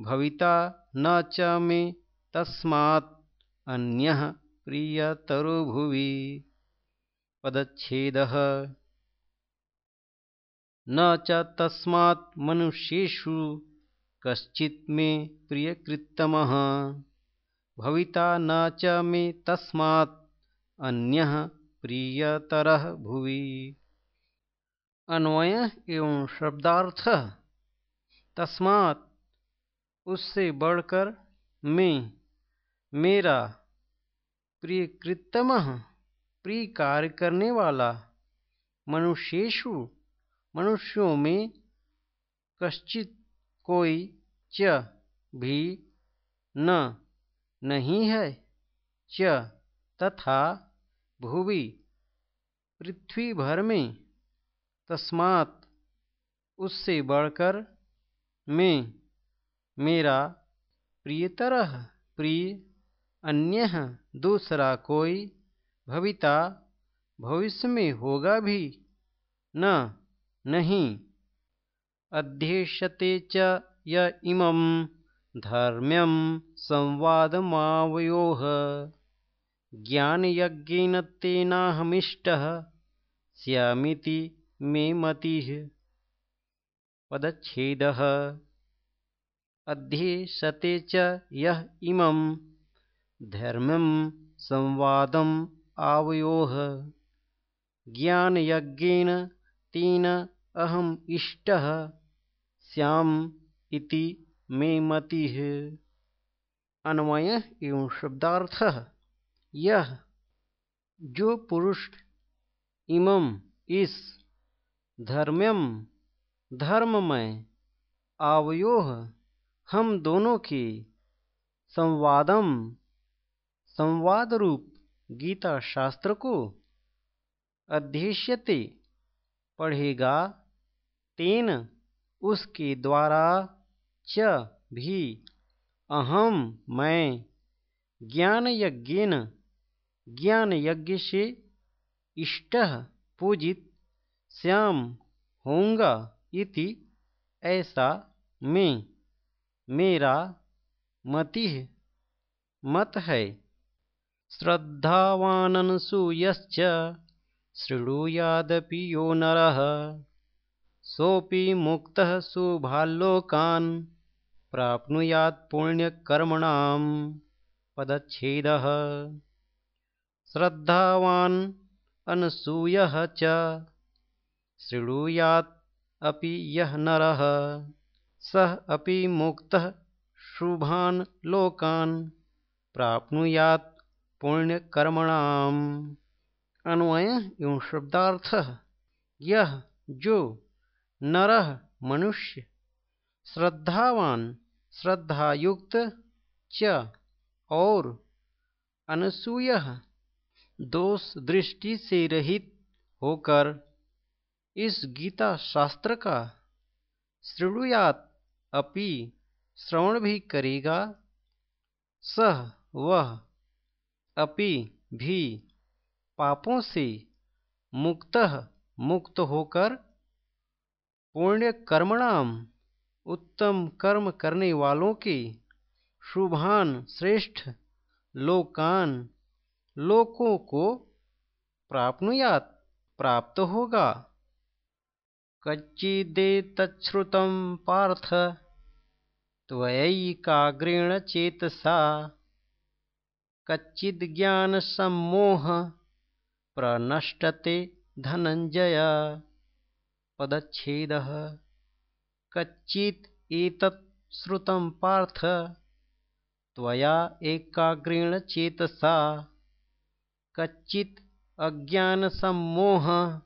भविता न च मे तस्मात् अन्यः प्रियतरो भुवि। पदच्छेदः। न च तस्मात् मनुष्येषु मे प्रियकृत्तमः। भविता न च मे अन्यः प्रियतरः भुवि। अन्वय एवं शब्दार्थ। तस्मात् उससे बढ़कर मैं, मेरा प्रियकृतम प्रिय कार्य करने वाला मनुष्येशु, मनुष्यों में कश्चित कोई च भी न, नहीं है। च तथा भूवि पृथ्वी भर में तस्मात् उससे बढ़कर मैं, मेरा प्रियतर, प्रिय अन्य, दूसरा कोई भविता भविष्य में होगा भी, न, नहीं। अध्येष्यते च य इमं धर्म्यं संवादमावयोः। ज्ञानयज्ञेन तेनाहमिष्टः, स्यामिति मे मतिः। पदच्छेदः। अध्येशते च यः धर्मं संवादम् आवयोः। ज्ञानयज्ञेन तेन अहम् इष्टः। श्याम इति मे मतिः। अन्वय एवं शब्दार्थ। यह जो पुरुष इमम इस धर्म्यम धर्ममय आवयोह हम दोनों के संवादम संवाद रूप गीता शास्त्र को अध्यक्षते पढ़ेगा तेन उसके द्वारा च भी। अहम मैं ज्ञान यज्ञेन ज्ञान यज्ञ से इष्ट पूजित श्याम होऊँगा इति ऐसा मैं। मेरा मति मत है। श्रद्धावाननसूयश्च शृणुयादपि यो नरः। सोऽपि मुक्तः शुभाल्लोकान् प्राप्नुयात् पुण्यकर्मणां पदच्छेदः। श्रद्धावान् अनसूयः च शृणुयात् अपि यः नरः। सः अपि मुक्तः शुभान् लोकान् प्राप्नुयात् पुण्यकर्मणाम्। अन्वय एवं शब्दार्थ। यह जो, नर, मनुष्य। श्रद्धावान, श्रद्धायुक्त, च, और। अनसूय दोष दृष्टि से रहित होकर। इस गीता शास्त्र का श्रृणुयात अपि श्रवण भी करेगा। सह वह अपि भी पापों से मुक्त मुक्त होकर पुण्य कर्मणाम उत्तम कर्म करने वालों के शुभान श्रेष्ठ लोकान लोकों को प्राप्नुयात, प्राप्त होगा। कच्चिदे तच्छ्रुतं पार्थ, त्वयैकाग्रेण चेतसा। कच्चिज्ञानसम्मोह प्रनष्टते धनंजय। पदच्छेदः। कच्चित् एतत् श्रुतं पार्थ। त्वया एकाग्रेण चेतसा। कच्चित् अज्ञानसम्मोह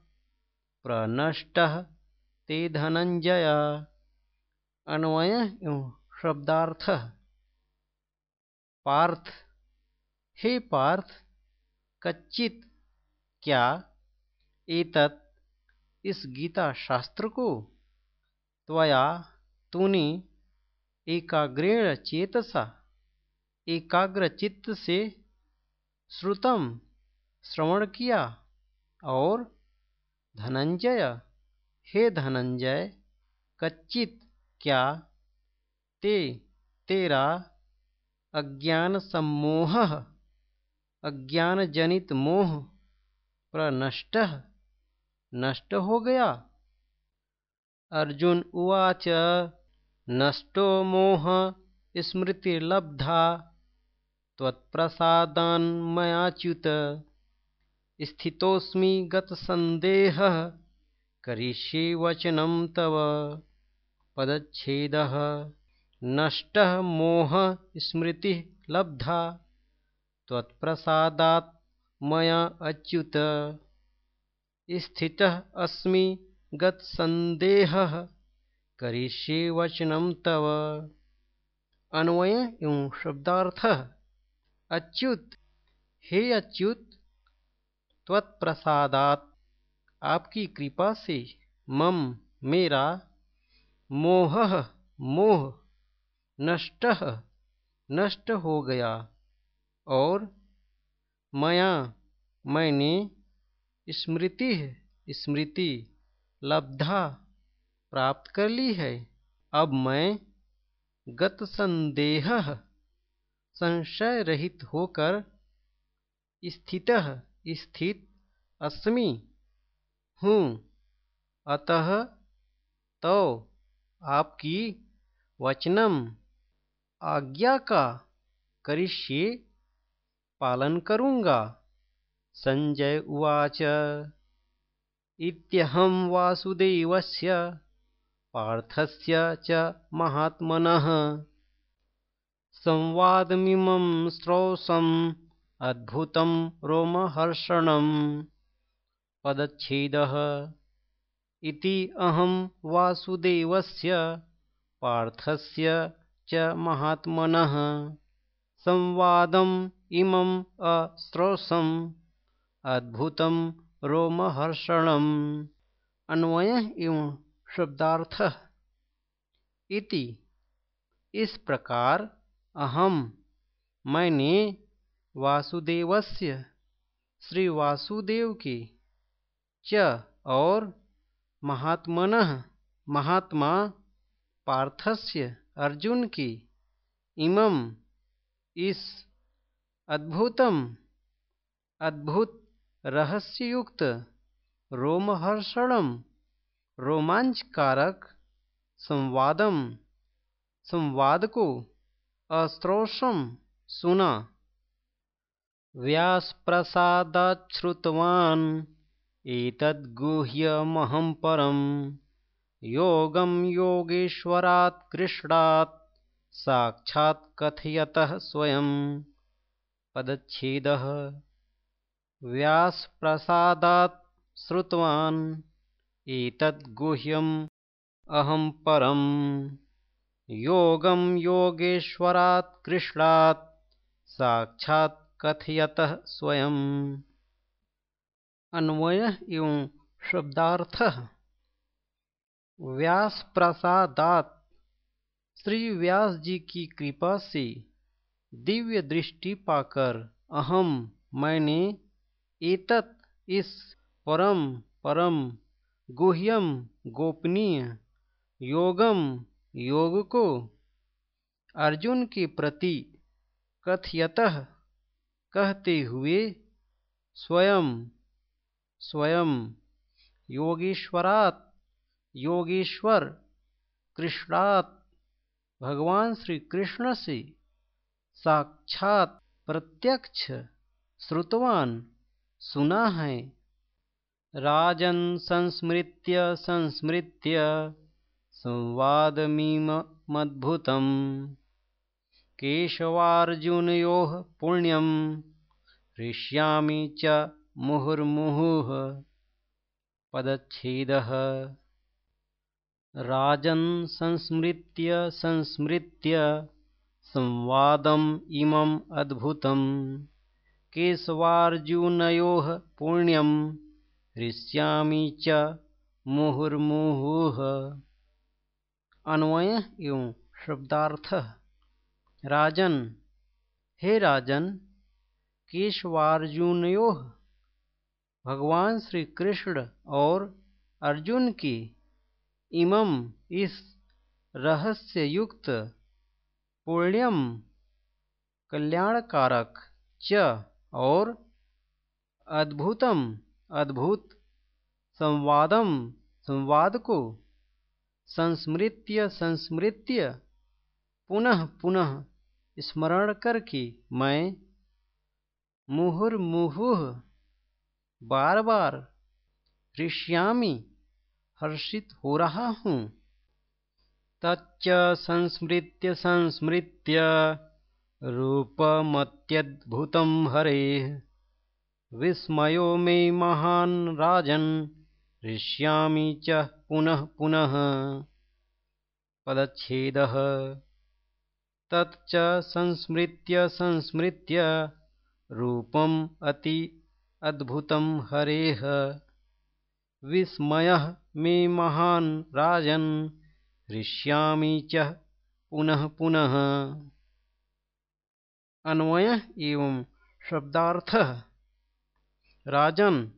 प्रनष्टः ते धनंजय। अन्वय शब्दार्थ। पार्थ। हे पार्थ, कच्चित क्या एतत् इस गीता शास्त्र को? त्वया तूने एकाग्रेण चेतसा एकाग्र चित्त से श्रुतम श्रवण किया और धनंजय, हे धनंजय, कच्चित क्या ते तेरा अज्ञान सम्मोह अज्ञान जनित मोह प्रनष्ट, नष्ट हो गया। अर्जुन उवाच, नष्टो मोह स्मृतिर्लब्धा त्वत्प्रसादान्मयाच्युत स्थितोऽस्मि गतसन्देहः, करिष्ये वचनं तव। पदच्छेदः, नष्टः मोहः, स्मृतिः लब्धा। त्वत्प्रसादात् मया अच्युत। स्थितः अस्मि गतसन्देहः। करिष्ये वचनं तव। अन्वय एवं शब्दार्थ। अच्युत। हे अच्युत। त्वत्प्रसादात। आपकी कृपा से मम मेरा मोह मोह नष्ट नष्ट हो गया। और मया मैंने स्मृति स्मृति लब्धा प्राप्त कर ली है। अब मैं गत संदेह संशय रहित होकर स्थित स्थित अस्मि हूँ। अतः तो आपकी वचनम आज्ञा का करिष्ये पालन करूँगा। संजय उवाच। इत्यहं वासुदेवस्य पार्थस्य च महात्मनः। संवादमिमं श्रोषम् अद्भुतं रोमहर्षणं पदच्छेदः। इति अहं वासुदेवस्य पार्थस्य च महात्मनः संवादम् इमम् अश्रोषम् अद्भुतं रोमहर्षणम्। अन्वय एवं शब्दार्थ। इति। इस प्रकार अहम, मैंने वासुदेवस्य, श्री वासुदेव की च और महात्मन, महात्मा पार्थस्य अर्जुन की इमम इस अद्भुतम संवादम संवाद को अस्त्रोषम सुना। व्यास प्रसादाच्छ्रुतवान् एतद्गुह्यमहं परम। योगम योगेश्वरात् कृष्णात् साक्षात् कथयतः स्वयं। पदच्छेदः। व्यासप्रसादात् श्रुतवान्। एतद्गुह्यम् अहं परं योगं योगेश्वरात् कृष्णात्। साक्षात् कथयतः स्वयं अन्वय एवं शब्दार्थ। व्यास प्रसादात श्री व्यास जी की कृपा से दिव्य दृष्टि पाकर, अहम मैंने एतत् इस परम परम गुह्यम गोपनीय योगम योग को अर्जुन के प्रति कथयतः कहते हुए स्वयं स्वयं योगेश्वरात, योगेश्वर, कृष्णात भगवान श्री कृष्ण से साक्षात प्रत्यक्ष श्रुतवान सुना है। राजन संस्मृत्य संस्मृत्य संवादमीमद्भुतम् केशवार्जुनयोः पुण्यं हृष्यामि च मुहुर्मुहुः। पदच्छेदः राजन् संस्मृत्य संस्मृत्य संवादम् इमम् अद्भुतम्। केशवार्जुनयोः पुण्यं हृष्यामि च मुहुर्मुहुः। अन्वय एवं शब्दार्थ। राजन, हे राजन, केशवार्जुनयो, भगवान श्री कृष्ण और अर्जुन की इमम इस रहस्य युक्त पुण्यम कल्याणकारक च और अद्भुतम अद्भुत संवादम संवाद को संस्मृत्य संस्मृत्य पुनः पुनः स्मरण करके मैं मुहुर्मुहुः बार बार ऋष्यामी। हर्षित हो रहा हूँ। तच्च संस्मृत्य संस्मृत्य रूपमत्यद्भुतं हरेः। विस्मयो मे महान् राजन्, हृष्यामि च पुनः पुनः। पदच्छेदः। तच्च संस्मृत्य संस्मृत्य रूपम् अति अद्भुतं हरेः। विस्मयः मे महान् राजन्, हृष्यामि च पुनः पुनः। अन्वय एवं शब्दार्थ। राजन,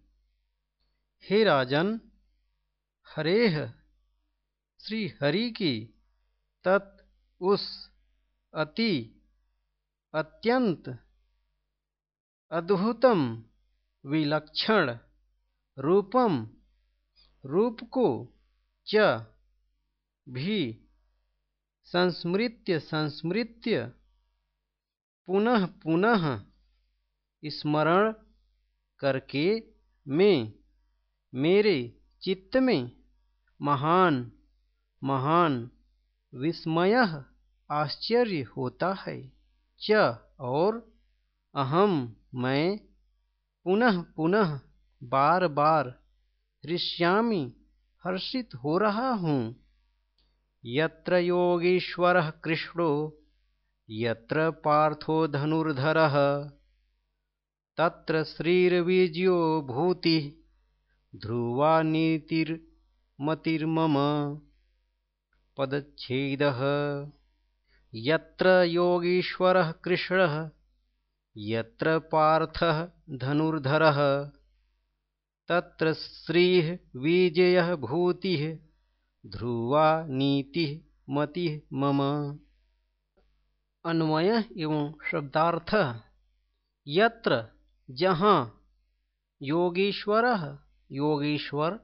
हे राजन हरेह श्री हरि की, तत् उस अति अत्यंत अद्भुतम विलक्षण रूपम रूप को च भी संस्मृत्य संस्मृत्य पुनः पुनः स्मरण करके मैं, मेरे चित्त में महान महान विस्मय आश्चर्य होता है। च और अहम मैं पुनः पुनः बार बार हृष्यामि, हर्षित हो रहा हूँ। यत्र योगीश्वरः कृष्णो, यत्र पार्थो धनुर्धरः, तत्र श्रीर्वीज्यो भूतिः, ध्रुवा नीतिर्मतिर्मम। पदच्छेदः। यत्र योगीश्वरः कृष्णः, यत्र पार्थः धनुर्धरः। तत्र श्रीः विजयः भूतिः, ध्रुवा नीतिः मतिः मम। अन्वय एवं शब्दार्थ। यत्र जहाँ योगीश्वर, योगेश्वर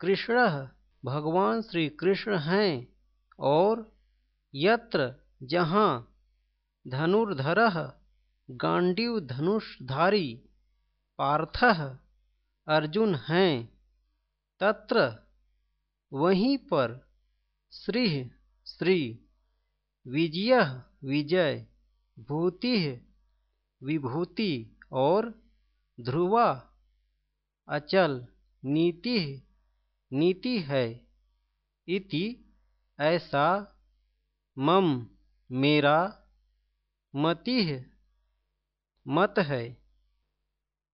कृष्ण, भगवान श्री कृष्ण हैं, और यत्र जहाँ धनुर्धर गांडीव धनुषधारी पार्थ अर्जुन हैं। तत्र वहीं पर श्री श्री, विजय विजय, भूति विभूति और ध्रुवा अचल नीति नीति है। इति ऐसा मम मेरा मति मत है।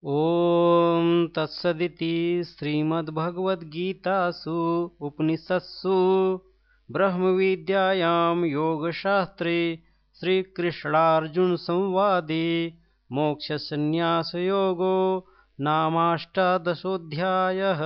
ॐ तत्सदिति श्रीमद्भगवद्गीतासु उपनिषत्सु ब्रह्मविद्यायां योगशास्त्रे श्रीकृष्णार्जुनसंवादे मोक्षसंन्यासयोगो नामाष्टादशोऽध्यायः